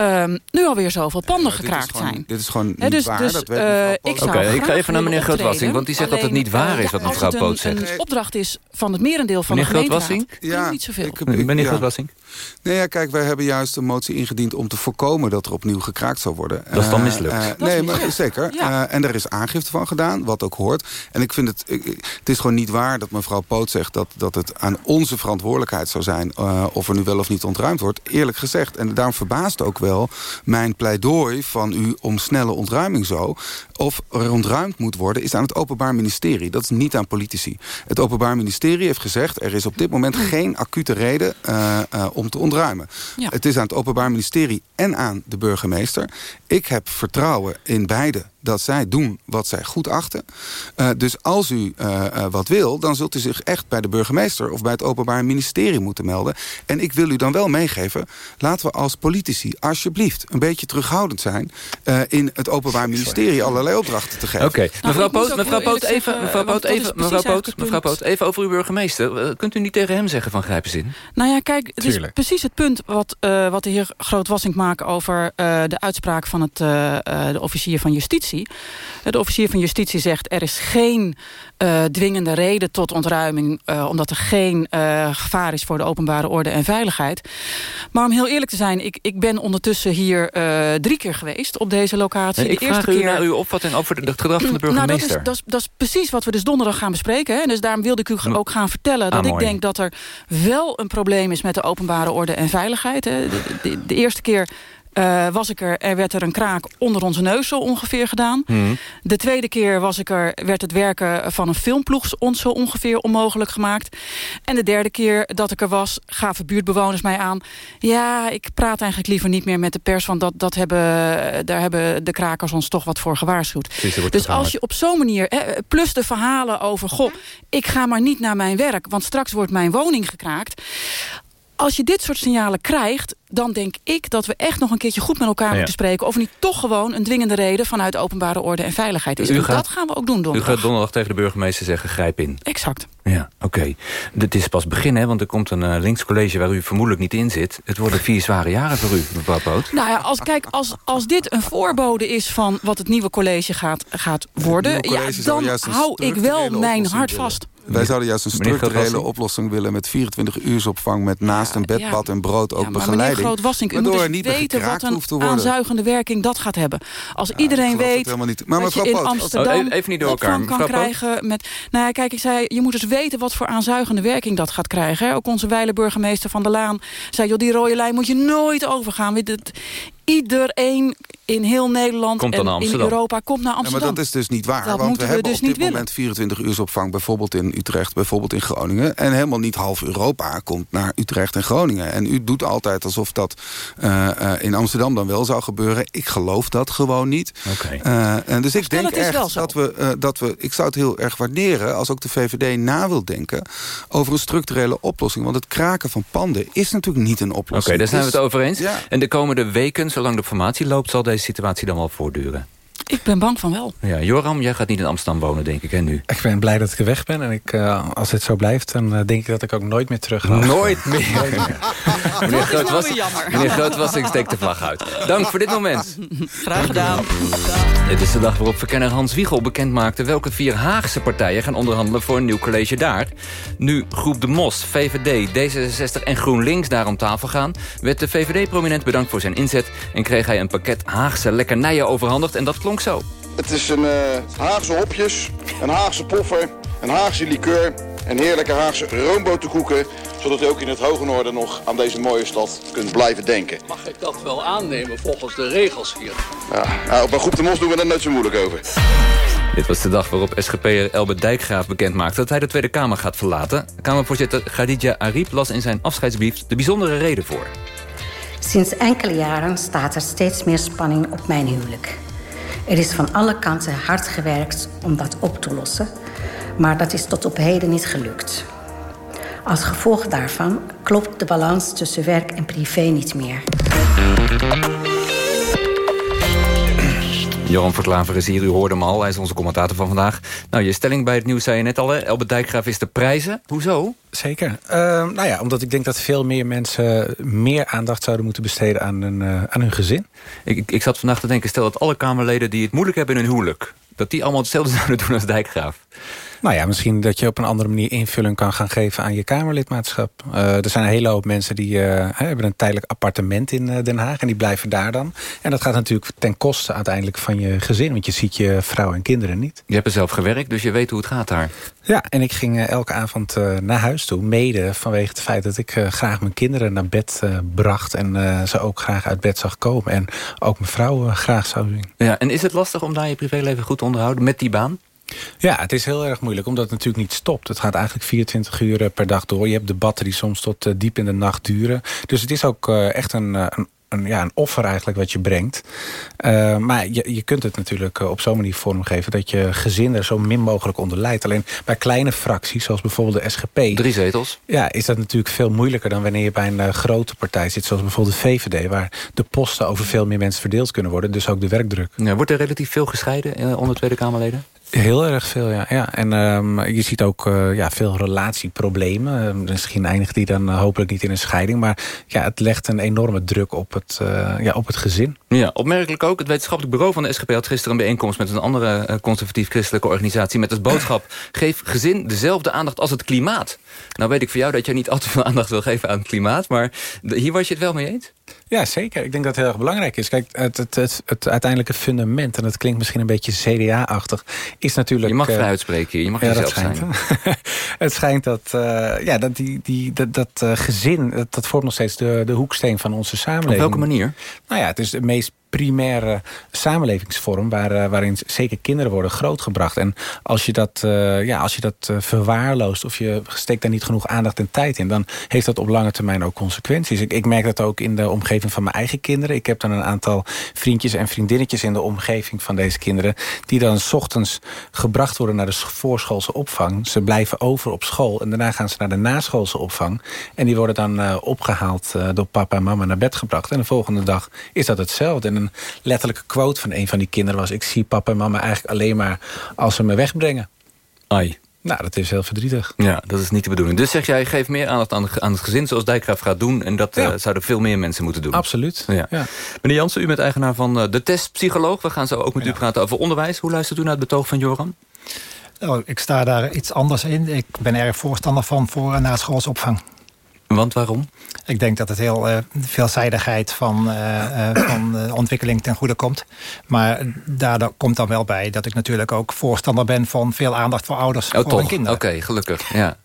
Speaker 49: Um, nu alweer zoveel panden gekraakt zijn.
Speaker 48: Dit is gewoon niet dus, waar,
Speaker 49: dus,
Speaker 48: dat weet uh,
Speaker 49: ik,
Speaker 43: Oké, okay, ik ga even naar meneer Grootwassing, want die zegt
Speaker 49: Alleen,
Speaker 43: dat het niet waar is wat mevrouw Poot zegt.
Speaker 49: Als het een, opdracht is van het merendeel van meneer de gemeenteraad...
Speaker 43: Ja,
Speaker 49: niet zoveel. Ik,
Speaker 43: ik, meneer ja. Grootwassing?
Speaker 48: Nee, ja, kijk, wij hebben juist een motie ingediend om te voorkomen dat er opnieuw gekraakt zou worden.
Speaker 43: Dat is dan mislukt. Uh,
Speaker 48: nee, maar zeker. Ja. Uh, en er is aangifte van gedaan, wat ook hoort. En ik vind het, ik, het is gewoon niet waar dat mevrouw Poot zegt dat, dat het aan onze verantwoordelijkheid zou zijn uh, of er nu wel of niet ontruimd wordt. Eerlijk gezegd. En daarom verbaast ook wel mijn pleidooi van u om snelle ontruiming zo. Of er ontruimd moet worden, is aan het Openbaar Ministerie. Dat is niet aan politici. Het Openbaar Ministerie heeft gezegd, er is op dit moment geen acute reden om te ontruimen. Ja. Het is aan het Openbaar Ministerie en aan de burgemeester. Ik heb vertrouwen in beide dat zij doen wat zij goed achten. Uh, dus als u uh, uh, wat wil, dan zult u zich echt bij de burgemeester... of bij het Openbaar Ministerie moeten melden. En ik wil u dan wel meegeven... laten we als politici alsjeblieft een beetje terughoudend zijn... in het Openbaar Ministerie allerlei opdrachten te geven.
Speaker 43: Oké, okay. nou, mevrouw Poot, mevrouw Poot, even, mevrouw Poot, even, mevrouw Poot, mevrouw Poot, even over uw burgemeester. Kunt u niet tegen hem zeggen van grijpen zin?
Speaker 49: Nou ja, kijk, het is precies het punt wat, wat de heer Groot-Wassink maakt... over de uitspraak van het, de officier van justitie de officier van justitie zegt... er is geen uh, dwingende reden tot ontruiming... Uh, omdat er geen uh, gevaar is voor de openbare orde en veiligheid. Maar om heel eerlijk te zijn... ik, ik ben ondertussen hier drie keer geweest op deze locatie.
Speaker 43: Nee, ik
Speaker 49: de
Speaker 43: vraag u keer... naar uw opvatting over het gedrag van de burgemeester.
Speaker 49: Nou, dat, is, dat, is, dat is precies wat we dus donderdag gaan bespreken. Hè? En dus daarom wilde ik u ook gaan vertellen... dat
Speaker 43: ah,
Speaker 49: ik denk dat er wel een probleem is... met de openbare orde en veiligheid. Hè? De, de, de eerste keer uh, was ik er, er werd er een kraak onder onze neus zo ongeveer gedaan.
Speaker 43: Mm.
Speaker 49: De tweede keer was ik er, werd het werken van een filmploeg ons zo ongeveer onmogelijk gemaakt. En de derde keer dat ik er was, gaven buurtbewoners mij aan... ja, ik praat eigenlijk liever niet meer met de pers... want dat, dat hebben, daar hebben de krakers ons toch wat voor gewaarschuwd. Dus als je op zo'n manier, plus de verhalen over... goh, ik ga maar niet naar mijn werk, want straks wordt mijn woning gekraakt als je dit soort signalen krijgt... dan denk ik dat we echt nog een keertje goed met elkaar ja. moeten spreken... of niet toch gewoon een dwingende reden... vanuit openbare orde en veiligheid is.
Speaker 43: U
Speaker 49: en
Speaker 43: gaat,
Speaker 49: dat gaan we ook doen donderdag.
Speaker 43: U gaat donderdag tegen de burgemeester zeggen, grijp in.
Speaker 49: Exact.
Speaker 43: Ja, oké. Okay. Dit is pas begin, hè, want er komt een uh, linkscollege... waar u vermoedelijk niet in zit. Het worden vier zware jaren voor u, mevrouw Poot.
Speaker 49: Nou ja, als, kijk, als, als dit een voorbode is van wat het nieuwe college gaat, gaat worden... Ja, dan hou ik wel mijn hart vast.
Speaker 48: Wij zouden juist een structurele oplossing willen... met 24 uursopvang, met naast een bed, ja. bad en brood ook ja, begeleiding.
Speaker 49: meneer Grootwassink, u moet dus
Speaker 48: niet
Speaker 49: weten wat een aanzuigende werking dat gaat hebben. Als ja, iedereen weet
Speaker 48: niet. Maar
Speaker 49: dat je in Amsterdam
Speaker 43: oh, even niet door elkaar.
Speaker 49: kan krijgen... Met, nou ja, kijk, ik zei, je moet dus weten wat voor aanzuigende werking dat gaat krijgen. Hè. Ook onze wijle burgemeester Van der Laan zei... joh, die rode lijn moet je nooit overgaan. Iedereen in heel Nederland
Speaker 43: komt
Speaker 49: en in Europa komt naar Amsterdam.
Speaker 48: Ja, maar dat is dus niet waar.
Speaker 49: Dat
Speaker 48: want we, we
Speaker 49: hebben
Speaker 48: dus
Speaker 49: op dit
Speaker 48: moment 24 uur opvang... bijvoorbeeld in Utrecht, bijvoorbeeld in Groningen. En helemaal niet half Europa komt naar Utrecht en Groningen. En u doet altijd alsof dat uh, uh, in Amsterdam dan wel zou gebeuren. Ik geloof dat gewoon niet.
Speaker 43: Okay.
Speaker 48: Uh, en dus ik
Speaker 49: Stel,
Speaker 48: denk echt dat we, dat we... Ik zou het heel erg waarderen als ook de VVD na wil denken... over een structurele oplossing. Want het kraken van panden is natuurlijk niet een oplossing.
Speaker 43: Oké, okay, daar zijn we het over eens.
Speaker 48: Ja.
Speaker 43: En de komende weken, zolang de formatie loopt... zal deze situatie dan wel voortduren?
Speaker 49: Ik ben bang van wel.
Speaker 43: Ja, Joram, jij gaat niet in Amsterdam wonen, denk ik, hè, nu?
Speaker 46: Ik ben blij dat ik er weg ben. En ik, uh, als het zo blijft, dan uh, denk ik dat ik ook nooit meer terug ga.
Speaker 43: Nooit meer? meneer Groot was, meneer Groot was, ik steek de vlag uit. Dank voor dit moment.
Speaker 49: Graag gedaan.
Speaker 43: Dit is de dag waarop verkenner Hans Wiegel bekend maakte... welke vier Haagse partijen gaan onderhandelen voor een nieuw college daar. Nu groep De Mos, VVD, D66 en GroenLinks daar om tafel gaan... werd de VVD-prominent bedankt voor zijn inzet... en kreeg hij een pakket Haagse lekkernijen overhandigd. En dat klonk zo.
Speaker 50: Het is een uh, Haagse hopjes, een Haagse poffer, een Haagse liqueur... en heerlijke Haagse roomboterkoeken... zodat u ook in het Hoge Noorden nog aan deze mooie stad kunt blijven denken.
Speaker 51: Mag ik dat wel aannemen volgens de regels hier?
Speaker 50: Ja, nou, op een groep de Mos doen we er nooit zo moeilijk over.
Speaker 43: Dit was de dag waarop SGP'er Elbert Dijkgraaf bekend maakte... dat hij de Tweede Kamer gaat verlaten. Kamervoorzitter Khadija Ariep las in zijn afscheidsbrief de bijzondere reden voor.
Speaker 52: Sinds enkele jaren staat er steeds meer spanning op mijn huwelijk. Er is van alle kanten hard gewerkt om dat op te lossen... maar dat is tot op heden niet gelukt. Als gevolg daarvan klopt de balans tussen werk en privé niet meer.
Speaker 43: Johan Verklaver is hier, u hoorde hem al. Hij is onze commentator van vandaag. Nou, je stelling bij het nieuws zei je net al, hè? Elbert Dijkgraaf is de prijzen. Hoezo?
Speaker 46: Zeker. Uh, nou ja, omdat ik denk dat veel meer mensen meer aandacht zouden moeten besteden aan hun, uh, aan hun gezin.
Speaker 43: Ik, ik, ik zat vandaag te denken, stel dat alle Kamerleden die het moeilijk hebben in hun huwelijk... dat die allemaal hetzelfde zouden doen als Dijkgraaf.
Speaker 46: Nou ja, misschien dat je op een andere manier invulling kan gaan geven aan je Kamerlidmaatschap. Uh, er zijn een hele hoop mensen die uh, hebben een tijdelijk appartement in uh, Den Haag en die blijven daar dan. En dat gaat natuurlijk ten koste uiteindelijk van je gezin, want je ziet je vrouw en kinderen niet.
Speaker 43: Je hebt er zelf gewerkt, dus je weet hoe het gaat daar.
Speaker 46: Ja, en ik ging elke avond naar huis toe, mede vanwege het feit dat ik graag mijn kinderen naar bed bracht en ze ook graag uit bed zag komen. En ook mijn vrouw graag zou zien.
Speaker 43: Ja, en is het lastig om daar je privéleven goed te onderhouden met die baan?
Speaker 46: Ja, het is heel erg moeilijk, omdat het natuurlijk niet stopt. Het gaat eigenlijk 24 uur per dag door. Je hebt debatten die soms tot uh, diep in de nacht duren. Dus het is ook uh, echt een, een, een, ja, een offer eigenlijk wat je brengt. Uh, maar je, je kunt het natuurlijk op zo'n manier vormgeven... dat je gezin er zo min mogelijk onder leidt. Alleen bij kleine fracties, zoals bijvoorbeeld de SGP...
Speaker 43: Drie zetels.
Speaker 46: Ja, is dat natuurlijk veel moeilijker dan wanneer je bij een grote partij zit... zoals bijvoorbeeld de VVD, waar de posten over veel meer mensen verdeeld kunnen worden. Dus ook de werkdruk.
Speaker 43: Ja, wordt er relatief veel gescheiden onder Tweede Kamerleden?
Speaker 46: Heel erg veel, ja. ja. En um, je ziet ook uh, ja, veel relatieproblemen. Uh, misschien eindigt die dan uh, hopelijk niet in een scheiding. Maar ja, het legt een enorme druk op het, ja, op het gezin.
Speaker 43: Ja, opmerkelijk ook. Het wetenschappelijk bureau van de SGP had gisteren een bijeenkomst... met een andere conservatief-christelijke organisatie... met als boodschap, geef gezin dezelfde aandacht als het klimaat. Nou weet ik voor jou dat je niet al te veel aandacht wil geven aan het klimaat... maar hier was je het wel mee eens?
Speaker 46: Ja, zeker. Ik denk dat het heel erg belangrijk is. Kijk, het, het, het, het uiteindelijke fundament... en dat klinkt misschien een beetje CDA-achtig... is natuurlijk...
Speaker 43: Je mag vrij uitspreken hier. Je mag ja, jezelf zijn.
Speaker 46: het schijnt dat, uh, ja, dat, die, die, dat, dat uh, gezin... Dat, dat vormt nog steeds de, de hoeksteen van onze samenleving.
Speaker 43: Op welke manier?
Speaker 46: Nou ja, het is de meest primaire samenlevingsvorm... Waar, uh, waarin zeker kinderen worden grootgebracht. En als je dat, uh, ja, als je dat uh, verwaarloost... of je steekt daar niet genoeg aandacht en tijd in... dan heeft dat op lange termijn ook consequenties. Ik, ik merk dat ook in de omgeving van mijn eigen kinderen. Ik heb dan een aantal vriendjes en vriendinnetjes... in de omgeving van deze kinderen... die dan s ochtends gebracht worden naar de voorschoolse opvang. Ze blijven over op school en daarna gaan ze naar de naschoolse opvang. En die worden dan opgehaald door papa en mama naar bed gebracht. En de volgende dag is dat hetzelfde. En een letterlijke quote van een van die kinderen was... ik zie papa en mama eigenlijk alleen maar als ze me wegbrengen.
Speaker 43: Ai.
Speaker 46: Nou, dat is heel verdrietig.
Speaker 43: Ja, dat is niet de bedoeling. Dus zeg jij, geef meer aandacht aan, aan het gezin zoals Dijkgraaf gaat doen. En dat ja. uh, zouden veel meer mensen moeten doen.
Speaker 46: Absoluut. Ja.
Speaker 43: ja. Meneer Jansen, u bent eigenaar van uh, De Testpsycholoog. We gaan zo ook met u praten over onderwijs. Hoe luistert u naar het betoog van Joram?
Speaker 53: Oh, ik sta daar iets anders in. Ik ben erg voorstander van voor- en naschoolsopvang.
Speaker 43: Want waarom?
Speaker 53: Ik denk dat het heel uh, veelzijdigheid van, uh, uh, van ontwikkeling ten goede komt. Maar daardoor komt dan wel bij dat ik natuurlijk ook voorstander ben... van veel aandacht voor ouders,
Speaker 43: oh,
Speaker 53: voor
Speaker 43: toch?
Speaker 53: hun kinderen.
Speaker 43: Oké, gelukkig. Ja.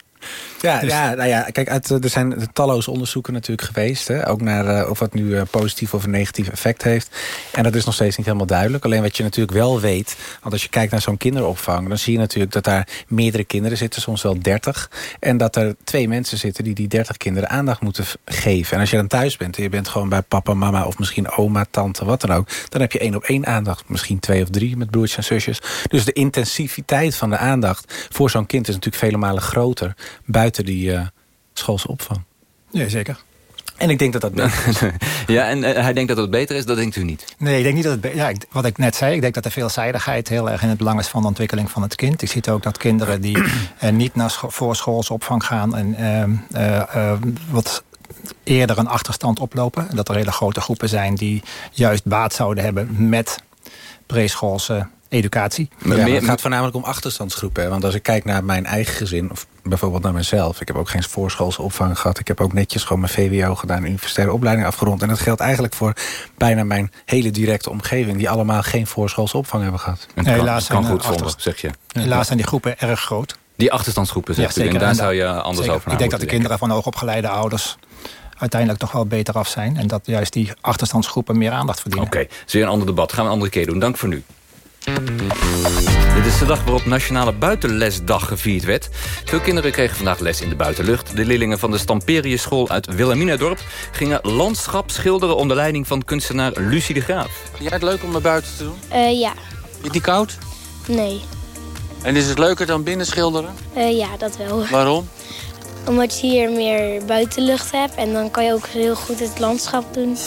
Speaker 46: Ja, dus... ja, nou ja, kijk, uit, er zijn talloze onderzoeken natuurlijk geweest. Hè, ook naar uh, of het nu uh, positief of een negatief effect heeft. En dat is nog steeds niet helemaal duidelijk. Alleen wat je natuurlijk wel weet, want als je kijkt naar zo'n kinderopvang... dan zie je natuurlijk dat daar meerdere kinderen zitten, soms wel dertig. En dat er twee mensen zitten die die dertig kinderen aandacht moeten geven. En als je dan thuis bent en je bent gewoon bij papa, mama... of misschien oma, tante, wat dan ook... dan heb je één op één aandacht. Misschien twee of drie met broertjes en zusjes. Dus de intensiviteit van de aandacht voor zo'n kind is natuurlijk vele malen groter... buiten die uh, schoolse opvang.
Speaker 53: Ja, zeker.
Speaker 46: En ik denk dat dat beter is.
Speaker 43: ja, en uh, hij denkt dat het beter is, dat denkt u niet?
Speaker 53: Nee, ik denk niet dat het ja, wat ik net zei, ik denk dat de veelzijdigheid heel erg in het belang is van de ontwikkeling van het kind. Ik zie ook dat kinderen die uh, niet naar scho voorschoolse opvang gaan en uh, wat eerder een achterstand oplopen. Dat er hele grote groepen zijn die juist baat zouden hebben met preschoolse educatie.
Speaker 46: Ja, het gaat voornamelijk om achterstandsgroepen. Want als ik kijk naar mijn eigen gezin, of bijvoorbeeld naar mezelf... ik heb ook geen voorschoolse opvang gehad. Ik heb ook netjes gewoon mijn VWO gedaan, universitaire opleiding afgerond. En dat geldt eigenlijk voor bijna mijn hele directe omgeving... die allemaal geen voorschoolse opvang hebben gehad.
Speaker 43: En helaas kan, kan goed vonden, zeg je.
Speaker 53: Helaas zijn die groepen erg groot.
Speaker 43: Die achterstandsgroepen, zegt ja, u. En daar en zou je anders
Speaker 53: zeker.
Speaker 43: over
Speaker 53: Ik denk dat de kinderen van hoogopgeleide ouders uiteindelijk toch wel beter af zijn. En dat juist die achterstandsgroepen meer aandacht verdienen.
Speaker 43: Oké, okay. zeer een ander debat. Gaan we een andere keer doen. Dank voor nu. Dit is de dag waarop Nationale Buitenlesdag gevierd werd. Veel kinderen kregen vandaag les in de buitenlucht. De leerlingen van de Stamperius School uit Wilhelminadorp... gingen landschap schilderen onder leiding van kunstenaar Lucie de Graaf.
Speaker 54: Vind jij het leuk om naar buiten te doen?
Speaker 55: Uh, ja.
Speaker 54: Is het niet koud?
Speaker 55: Nee.
Speaker 54: En is het leuker dan binnen schilderen?
Speaker 55: Uh, ja, dat wel.
Speaker 54: Waarom?
Speaker 55: Omdat je hier meer buitenlucht hebt en dan kan je ook heel goed het landschap doen.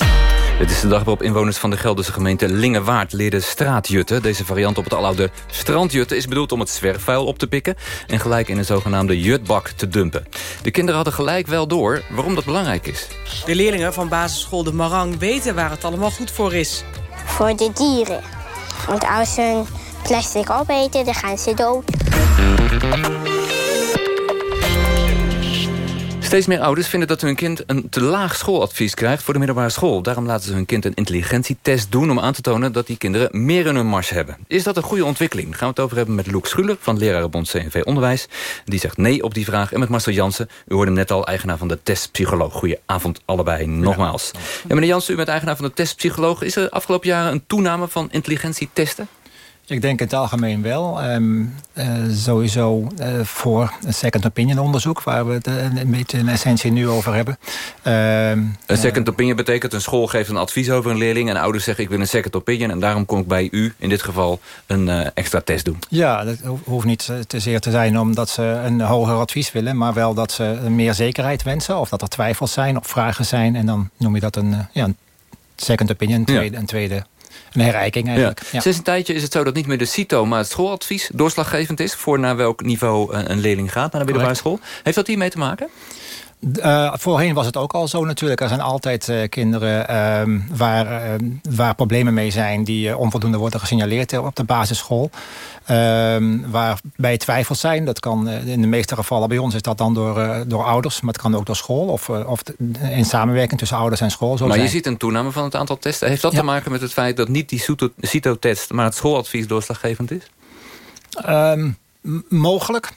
Speaker 43: Het is de dag waarop inwoners van de Gelderse gemeente Lingewaard leren straatjutten. Deze variant op het aloude strandjutten is bedoeld om het zwerfvuil op te pikken... en gelijk in een zogenaamde jutbak te dumpen. De kinderen hadden gelijk wel door waarom dat belangrijk is.
Speaker 55: De leerlingen van basisschool De Marang weten waar het allemaal goed voor is.
Speaker 56: Voor de dieren. Want als ze een plastic opeten, dan gaan ze dood.
Speaker 43: Steeds meer ouders vinden dat hun kind een te laag schooladvies krijgt voor de middelbare school. Daarom laten ze hun kind een intelligentietest doen om aan te tonen dat die kinderen meer in hun mars hebben. Is dat een goede ontwikkeling? Daar gaan we het over hebben met Loek Schuler van Lerarenbond CNV Onderwijs. Die zegt nee op die vraag. En met Marcel Jansen, u hoorde hem net al, eigenaar van de testpsycholoog. Goedenavond allebei nogmaals. Ja, meneer Jansen, u bent eigenaar van de testpsycholoog. Is er afgelopen jaren een toename van intelligentietesten?
Speaker 53: Ik denk in het algemeen wel. Ehm, eh, sowieso uh, voor een second opinion onderzoek... waar we het uh, een beetje in essentie nu over hebben.
Speaker 43: Ehm, een second opinion betekent een school geeft een advies over een leerling... en ouders zeggen ik wil een second opinion... en daarom kom ik bij u in dit geval een extra test doen.
Speaker 53: Ja, dat hoeft niet te zeer te zijn omdat ze een hoger advies willen... maar wel dat ze meer zekerheid wensen of dat er twijfels zijn of vragen zijn... en dan noem je dat een, ja, een second opinion, tweede, een tweede een herrijking eigenlijk.
Speaker 43: Ja. Sinds een tijdje is het zo dat niet meer de CITO, maar het schooladvies doorslaggevend is... voor naar welk niveau een leerling gaat naar de middelbare school. Heeft dat hiermee te maken?
Speaker 53: Uh, voorheen was het ook al zo natuurlijk. Er zijn altijd uh, kinderen uh, waar, waar problemen mee zijn... die uh, onvoldoende worden gesignaleerd op de basisschool. Ehm, waarbij twijfels zijn. Dat kan in de meeste gevallen bij ons is dat dan door, door ouders. Maar het kan ook door school of, of in samenwerking tussen ouders en school. Zo
Speaker 43: maar
Speaker 53: zijn.
Speaker 43: je ziet een toename van het aantal testen. Heeft dat te maken met het feit dat niet die CITO-test... maar het schooladvies doorslaggevend is?
Speaker 53: Mogelijk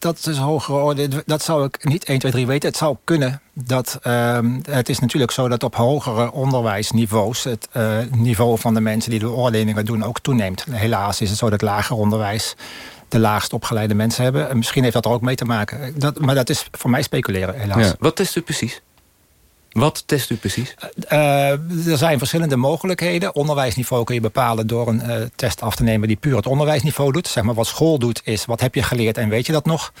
Speaker 53: dat is hogere orde. Dat zou ik niet 1, 2, 3 weten. Het zou kunnen dat... Uh, het is natuurlijk zo dat op hogere onderwijsniveaus... het uh, niveau van de mensen die de beoordelingen doen ook toeneemt. Helaas is het zo dat lager onderwijs de laagst opgeleide mensen hebben. En misschien heeft dat er ook mee te maken. Dat, maar dat is voor mij speculeren, helaas.
Speaker 43: Wat test u precies? Wat test u precies?
Speaker 53: Uh, er zijn verschillende mogelijkheden. Onderwijsniveau kun je bepalen door een uh, test af te nemen... die puur het onderwijsniveau doet. Zeg maar wat school doet is, wat heb je geleerd en weet je dat nog?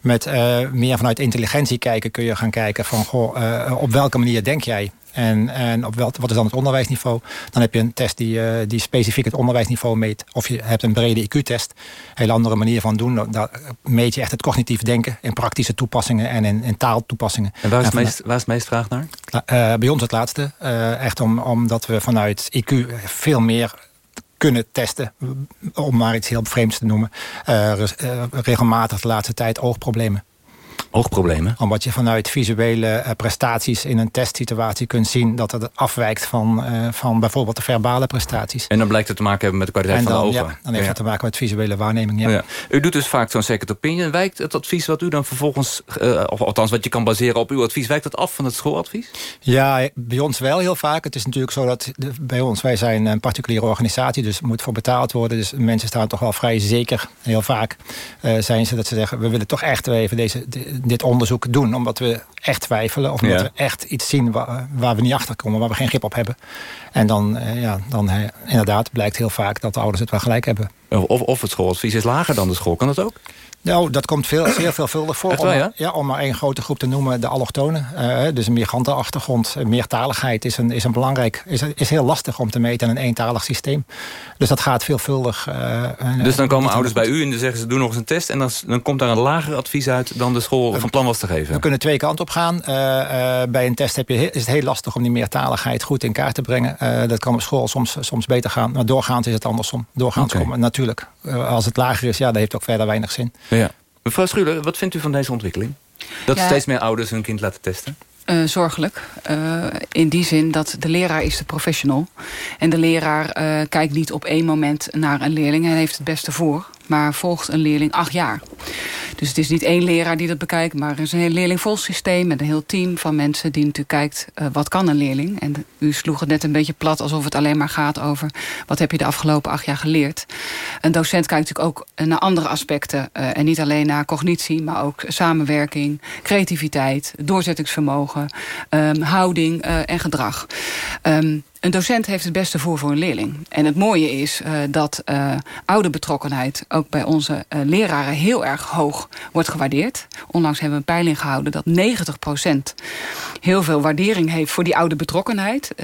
Speaker 53: Met meer vanuit intelligentie kijken kun je gaan kijken... van goh, op welke manier denk jij en, en op wel, wat is dan het onderwijsniveau? Dan heb je een test die, uh, die specifiek het onderwijsniveau meet. Of je hebt een brede IQ-test. Een hele andere manier van doen. Daar meet je echt het cognitief denken in praktische toepassingen en in, in taaltoepassingen.
Speaker 43: En waar is, het meest, waar is het meest vraag naar?
Speaker 53: Uh, bij ons het laatste. Uh, echt om, omdat we vanuit IQ veel meer kunnen testen, om maar iets heel vreemds te noemen. regelmatig de laatste tijd oogproblemen
Speaker 43: oogproblemen?
Speaker 53: Omdat je vanuit visuele uh, prestaties in een testsituatie kunt zien... dat het afwijkt van, uh, van bijvoorbeeld de verbale prestaties.
Speaker 43: En dan blijkt het te maken hebben met de kwaliteit
Speaker 53: dan,
Speaker 43: van de ogen?
Speaker 53: Ja, dan heeft het te maken met visuele waarneming, ja.
Speaker 43: U doet dus vaak zo'n second opinion. Wijkt het advies wat u dan vervolgens... Uh, of althans wat je kan baseren op uw advies... wijkt dat af van het schooladvies?
Speaker 53: Ja, bij ons wel heel vaak. Het is natuurlijk zo dat de, bij ons... wij zijn een particuliere organisatie, dus er moet voor betaald worden. Dus mensen staan toch wel vrij zeker. Heel vaak zijn ze dat ze zeggen... we willen toch echt even deze, dit onderzoek doen. Omdat we echt twijfelen. Of omdat ja. we echt iets zien waar, waar, we niet achter komen. Waar we geen grip op hebben. En dan, uh, ja, dan uh, inderdaad blijkt heel vaak dat de ouders het wel gelijk hebben.
Speaker 43: Of, of het schooladvies is lager dan de school. Kan dat ook?
Speaker 53: Nou, dat komt veel, zeer veelvuldig voor. Om, ja, om maar één grote groep te noemen, de allochtonen. Uh, dus een migrantenachtergrond, meertaligheid is, een, is, een belangrijk, is, is heel lastig om te meten in een eentalig systeem. Dus dat gaat veelvuldig. Uh,
Speaker 43: dus dan komen ouders bij u en dan zeggen ze doen nog eens een test... en dan, dan komt daar een lager advies uit dan de school van plan was te geven.
Speaker 53: We kunnen twee kanten op gaan. Bij een test heb je, is het heel lastig om die meertaligheid goed in kaart te brengen. dat kan op school soms, soms beter gaan. Maar doorgaans is het andersom. Doorgaans okay. komen natuurlijk. als het lager is, ja, dat heeft ook verder weinig zin.
Speaker 43: Ja. Mevrouw Schuler, wat vindt u van deze ontwikkeling? Dat ja, steeds meer ouders hun kind laten testen?
Speaker 49: Uh, zorgelijk. Uh, in die zin dat de leraar is de professional. En de leraar uh, kijkt niet op één moment naar een leerling. Hij heeft het beste voor. Maar volgt een leerling acht jaar. Dus het is niet één leraar die dat bekijkt. Maar er is een heel leerlingvolgsysteem met een heel team van mensen... die natuurlijk kijkt, wat kan een leerling? En u sloeg het net een beetje plat alsof het alleen maar gaat over... wat heb je de afgelopen acht jaar geleerd? Een docent kijkt natuurlijk ook naar andere aspecten. en niet alleen naar cognitie, maar ook samenwerking... creativiteit, doorzettingsvermogen um, houding uh, en gedrag. Um, een
Speaker 57: docent heeft het beste voor voor een leerling. En het mooie is uh, dat uh, oude betrokkenheid... ook bij onze uh, leraren heel erg hoog wordt gewaardeerd. Onlangs hebben we een peiling gehouden dat 90% heel veel waardering heeft... voor die oude betrokkenheid.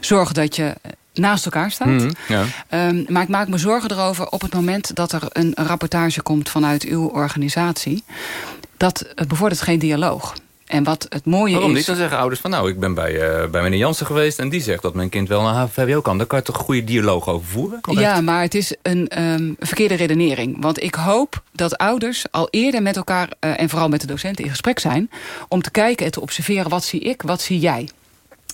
Speaker 57: zorg dat je naast elkaar staat.
Speaker 43: Mhm, ja.
Speaker 57: Um, maar ik maak me zorgen erover op het moment dat er een rapportage komt vanuit uw organisatie. Dat bevordert geen dialoog. En wat het mooie
Speaker 43: Waarom
Speaker 57: is...
Speaker 43: niet? Dan zeggen ouders van nou, ik ben bij, uh, bij meneer Jansen geweest... en die zegt dat mijn kind wel naar HVWO kan. Daar kan je toch een goede dialoog over voeren?
Speaker 57: Correct. Ja, maar het is een um, verkeerde redenering. Want ik hoop dat ouders al eerder met elkaar... Uh, en vooral met de docenten in gesprek zijn... om te kijken en te observeren wat zie ik, wat zie jij.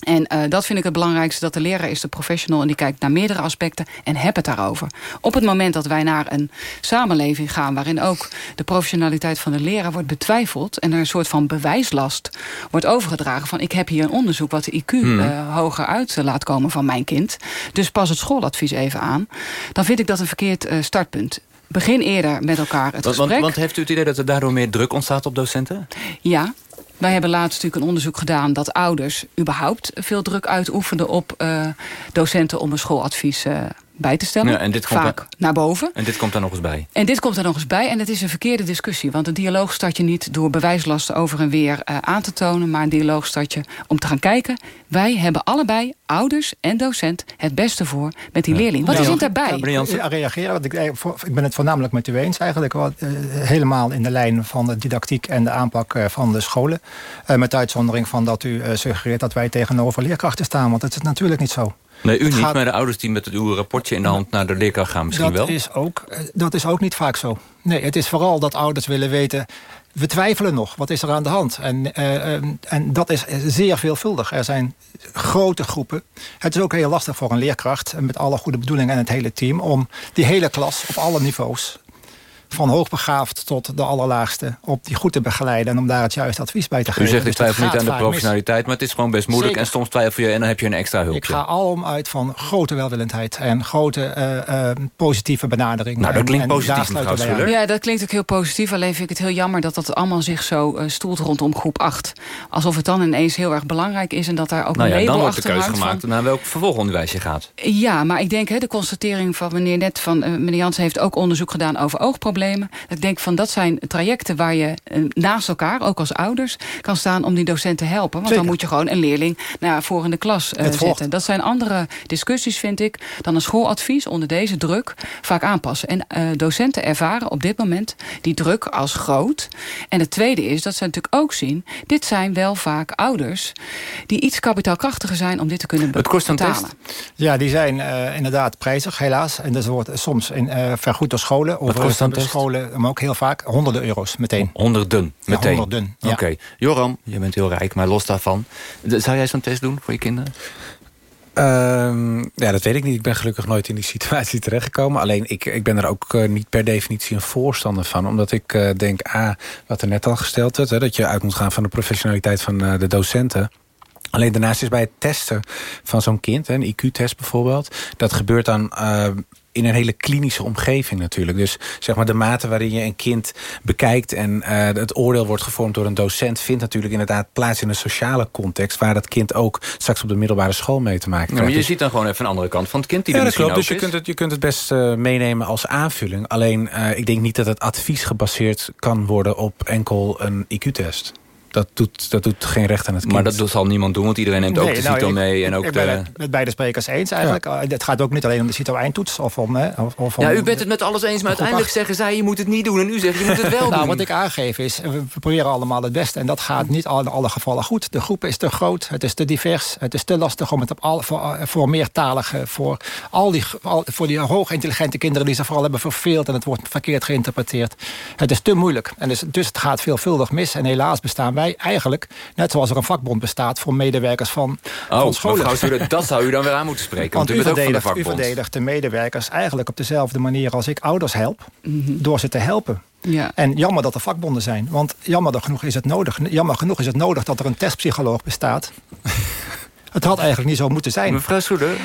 Speaker 57: En uh, dat vind ik het belangrijkste, dat de leraar is de professional... en die kijkt naar meerdere aspecten en heb het daarover. Op het moment dat wij naar een samenleving gaan... waarin ook de professionaliteit van de leraar wordt betwijfeld... en er een soort van bewijslast wordt overgedragen... van ik heb hier een onderzoek wat de IQ hmm. uh, hoger uit laat komen van mijn kind... dus pas het schooladvies even aan... dan vind ik dat een verkeerd uh, startpunt begin eerder met elkaar het
Speaker 43: want,
Speaker 57: gesprek.
Speaker 43: Want, want heeft u het idee dat er daardoor meer druk ontstaat op docenten?
Speaker 57: Ja, wij hebben laatst natuurlijk een onderzoek gedaan... dat ouders überhaupt veel druk uitoefenden op uh, docenten... om een schooladvies uh, bij te stellen.
Speaker 43: Ja, en dit komt
Speaker 57: Vaak
Speaker 43: er,
Speaker 57: naar boven.
Speaker 43: En dit komt daar nog eens bij.
Speaker 57: En dit komt er nog eens bij. En het is een verkeerde discussie. Want een dialoog start je niet door bewijslasten over en weer uh, aan te tonen. Maar een dialoog start je om te gaan kijken. Wij hebben allebei, ouders en docent, het beste voor met die ja. leerling. Wat
Speaker 53: ja,
Speaker 57: is het daarbij?
Speaker 53: Ja, reageren, want ik, ik ben het voornamelijk met u eens eigenlijk. Wat, uh, helemaal in de lijn van de didactiek en de aanpak uh, van de scholen. Uh, met uitzondering van dat u suggereert dat wij tegenover leerkrachten staan. Want dat is natuurlijk niet zo.
Speaker 43: Nee, u niet, gaat... maar de ouders die met het uw rapportje in de hand naar de leerkracht gaan misschien
Speaker 53: dat
Speaker 43: wel?
Speaker 53: Is ook, dat is ook niet vaak zo. Nee, het is vooral dat ouders willen weten... we twijfelen nog, wat is er aan de hand? En, uh, en dat is zeer veelvuldig. Er zijn grote groepen. Het is ook heel lastig voor een leerkracht... met alle goede bedoelingen en het hele team... om die hele klas op alle niveaus van hoogbegaafd tot de allerlaagste... op die goed te begeleiden en om daar het juiste advies bij te geven.
Speaker 43: U zegt, ik
Speaker 53: Dus
Speaker 43: twijfel
Speaker 53: dat
Speaker 43: niet aan de professionaliteit... maar het is gewoon best moeilijk
Speaker 53: Zeker.
Speaker 43: en soms twijfel je... en dan heb je een extra hulpje.
Speaker 53: Ik ga alom uit van grote welwillendheid en grote uh, uh, positieve benadering.
Speaker 43: Nou, dat
Speaker 53: en,
Speaker 43: klinkt
Speaker 53: en
Speaker 43: positief, mevrouw.
Speaker 57: Ja, dat klinkt ook heel positief. Alleen vind ik het heel jammer dat dat allemaal zich zo uh, stoelt rondom groep 8. Alsof het dan ineens heel erg belangrijk is... en dat daar ook
Speaker 43: nou
Speaker 57: een
Speaker 43: ja,
Speaker 57: label
Speaker 43: dan wordt de keuze gemaakt
Speaker 57: van...
Speaker 43: naar welk vervolgonderwijs je gaat.
Speaker 57: Ja, maar ik denk, hè, de constatering van meneer Net... van uh, meneer Jansen heeft ook onderzoek gedaan over oogproblemen. Ik denk van dat zijn trajecten waar je uh, naast elkaar, ook als ouders... kan staan om die docent te helpen. Want
Speaker 53: Zeker.
Speaker 57: dan moet je gewoon een leerling naar voor in de klas uh, zetten. Dat zijn andere discussies, vind ik... dan een schooladvies onder deze druk vaak aanpassen. En uh, docenten ervaren op dit moment die druk als groot. En het tweede is dat ze natuurlijk ook zien... dit zijn wel vaak ouders die iets kapitaalkrachtiger zijn... om dit te kunnen be
Speaker 43: Het kost een
Speaker 57: betalen.
Speaker 43: test?
Speaker 53: Ja, die zijn uh, inderdaad prijzig, helaas. En dat wordt soms in, uh, vergoed door scholen.
Speaker 43: Wat kost een test?
Speaker 53: Scholen, maar ook heel vaak honderden euro's meteen.
Speaker 43: Honderden, meteen?
Speaker 53: Ja, honderden, ja.
Speaker 43: Oké. Okay. Joram, je bent heel rijk, maar los daarvan. Zou jij zo'n test doen voor je kinderen?
Speaker 46: Um, ja, dat weet ik niet. Ik ben gelukkig nooit in die situatie terechtgekomen. Alleen, ik, ik ben er ook uh, niet per definitie een voorstander van. Omdat ik uh, denk, A, wat er net al gesteld werd... Hè, dat je uit moet gaan van de professionaliteit van uh, de docenten... Alleen daarnaast is bij het testen van zo'n kind, een IQ-test bijvoorbeeld... dat gebeurt dan uh, in een hele klinische omgeving natuurlijk. Dus zeg maar de mate waarin je een kind bekijkt... en uh, het oordeel wordt gevormd door een docent... vindt natuurlijk inderdaad plaats in een sociale context... waar dat kind ook straks op de middelbare school mee te maken
Speaker 43: krijgt. Ja, maar je
Speaker 46: dus,
Speaker 43: ziet dan gewoon even een andere kant van het kind die
Speaker 46: ja,
Speaker 43: er
Speaker 46: dat klopt. Dus je kunt, het, je kunt het best uh, meenemen als aanvulling. Alleen uh, ik denk niet dat het advies gebaseerd kan worden... op enkel een IQ-test. Dat doet, dat doet geen recht aan het kind.
Speaker 43: Maar dat zal niemand doen, want iedereen neemt ook de
Speaker 53: nou,
Speaker 43: CITO
Speaker 53: ik-
Speaker 43: mee. En ook
Speaker 53: ik
Speaker 43: de...
Speaker 53: ben het met beide sprekers eens eigenlijk. Uh, Het gaat ook niet alleen om de CITO-eindtoets. Of om, hè, of,
Speaker 43: Ja, u bent het met alles eens, maar uiteindelijk
Speaker 53: acht.
Speaker 43: zeggen zij... je moet het niet doen en u zegt je moet het wel
Speaker 53: nou,
Speaker 43: doen.
Speaker 53: wat ik aangeef is, we proberen allemaal het beste. En dat gaat niet in alle gevallen goed. De groep is te groot, het is te divers. Het is te lastig om het op al, voor, voor meertaligen... Voor, al die, al, voor die hoogintelligente kinderen die ze vooral hebben verveeld... en het wordt verkeerd geïnterpreteerd. Het is te moeilijk. En dus, dus het gaat veelvuldig mis. En helaas bestaan wij eigenlijk, net zoals er een vakbond bestaat... voor medewerkers van,
Speaker 43: Oh,
Speaker 53: van scholen.
Speaker 43: mevrouw Studer, dat zou u dan weer aan moeten spreken. Want,
Speaker 53: Want
Speaker 43: u
Speaker 53: u
Speaker 43: bent ook van de
Speaker 53: verdedigt, u verdedigt de medewerkers eigenlijk op dezelfde manier als ik ouders help. Door ze te helpen.
Speaker 57: Ja.
Speaker 53: En jammer dat er vakbonden zijn. Want jammer genoeg is het nodig. Jammer genoeg is het nodig dat er een testpsycholoog bestaat. Het had eigenlijk niet zo moeten zijn.
Speaker 43: Mevrouw Soeder?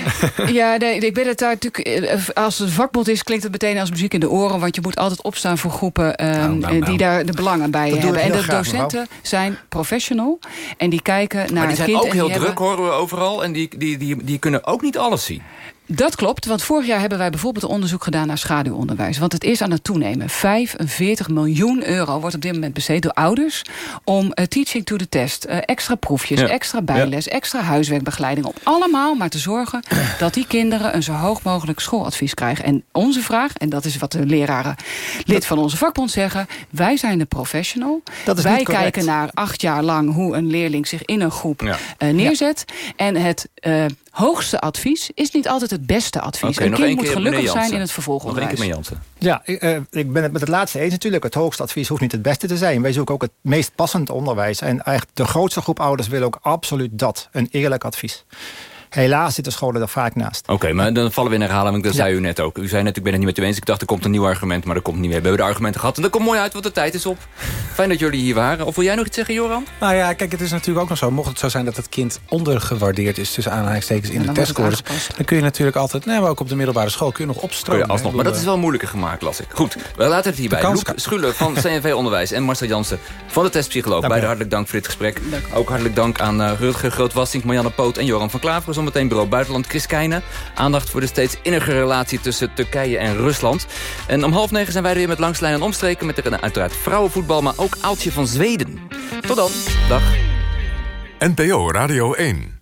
Speaker 57: Ja, nee, ik ben het daar natuurlijk... eh, Als het vakbond is, klinkt het meteen als muziek in de oren... want je moet altijd opstaan voor groepen eh,
Speaker 53: Nou, nou,
Speaker 57: die
Speaker 53: nou.
Speaker 57: daar de belangen bij
Speaker 53: Dat doe
Speaker 57: hebben.
Speaker 53: ik
Speaker 57: En de
Speaker 53: graag,
Speaker 57: docenten zijn professional. En die kijken naar
Speaker 43: Maar die zijn
Speaker 57: kind.
Speaker 43: ook heel
Speaker 57: hebben-
Speaker 43: druk, horen we overal. En die, die, die, die kunnen ook niet alles zien.
Speaker 57: Dat klopt, want vorig jaar hebben wij bijvoorbeeld een onderzoek gedaan naar schaduwonderwijs. Want het is aan het toenemen. 45 miljoen euro wordt op dit moment besteed door ouders... om eh, teaching to the test, eh, extra proefjes,
Speaker 43: Ja.
Speaker 57: extra bijles... extra huiswerkbegeleiding, om allemaal maar te zorgen... dat die kinderen een zo hoog mogelijk schooladvies krijgen. En onze vraag, en dat is wat de leraren lid van onze vakbond zeggen... wij zijn de professional.
Speaker 53: Dat is
Speaker 57: wij kijken naar acht jaar lang hoe een leerling zich in een groep
Speaker 43: Ja.
Speaker 57: eh, neerzet. En het eh, hoogste advies is niet altijd het beste advies.
Speaker 43: Oké,
Speaker 57: een kind moet gelukkig zijn in het vervolgonderwijs.
Speaker 43: Nog één keer.
Speaker 53: Ja, ik, eh, ik ben het met het laatste eens natuurlijk. Het hoogste advies hoeft niet het beste te zijn. Wij zoeken ook het meest passend onderwijs. En eigenlijk de grootste groep ouders wil ook absoluut dat. Een eerlijk advies. Helaas zitten scholen er vaak naast.
Speaker 43: Oké, maar dan vallen we in herhaling, want dat zei u net ook. U zei net, ik ben het niet met u eens. Ik dacht, er komt een nieuw argument, maar er komt niet meer. We hebben de argumenten gehad en dat komt mooi uit, want de tijd is op. Fijn dat jullie hier waren. Of wil jij nog iets zeggen, Joran?
Speaker 46: Nou ja, kijk, het is natuurlijk ook nog zo. Mocht het zo zijn dat het kind ondergewaardeerd is... tussen aanhalingstekens in
Speaker 57: Ja,
Speaker 46: de
Speaker 57: aangepast.
Speaker 46: dan kun je natuurlijk altijd... Nee, maar ook op de middelbare school kun je nog
Speaker 43: Oh
Speaker 46: opstromen.
Speaker 43: ja, alsnog.
Speaker 46: hè.
Speaker 43: Maar dat is wel moeilijker gemaakt, las ik. Goed, we laten het hierbij. Loek Schuler van CNV Onderwijs en Marcel Jansen van de Testpsycholoog. Beide hartelijk dank voor dit gesprek. Ook hartelijk dank aan uh, Rutger Grootwassink, Marianne Poot en Joran van Klaveren. Zometeen bureau Buitenland Chris Keijnen. Aandacht voor de steeds innige relatie tussen Turkije en Rusland. En om half negen zijn wij er weer met Langslijn en Omstreken... met er uiteraard vrouwenvoetbal, maar ook Aaltje van Zweden. Tot dan. Dag.
Speaker 1: NPO Radio 1.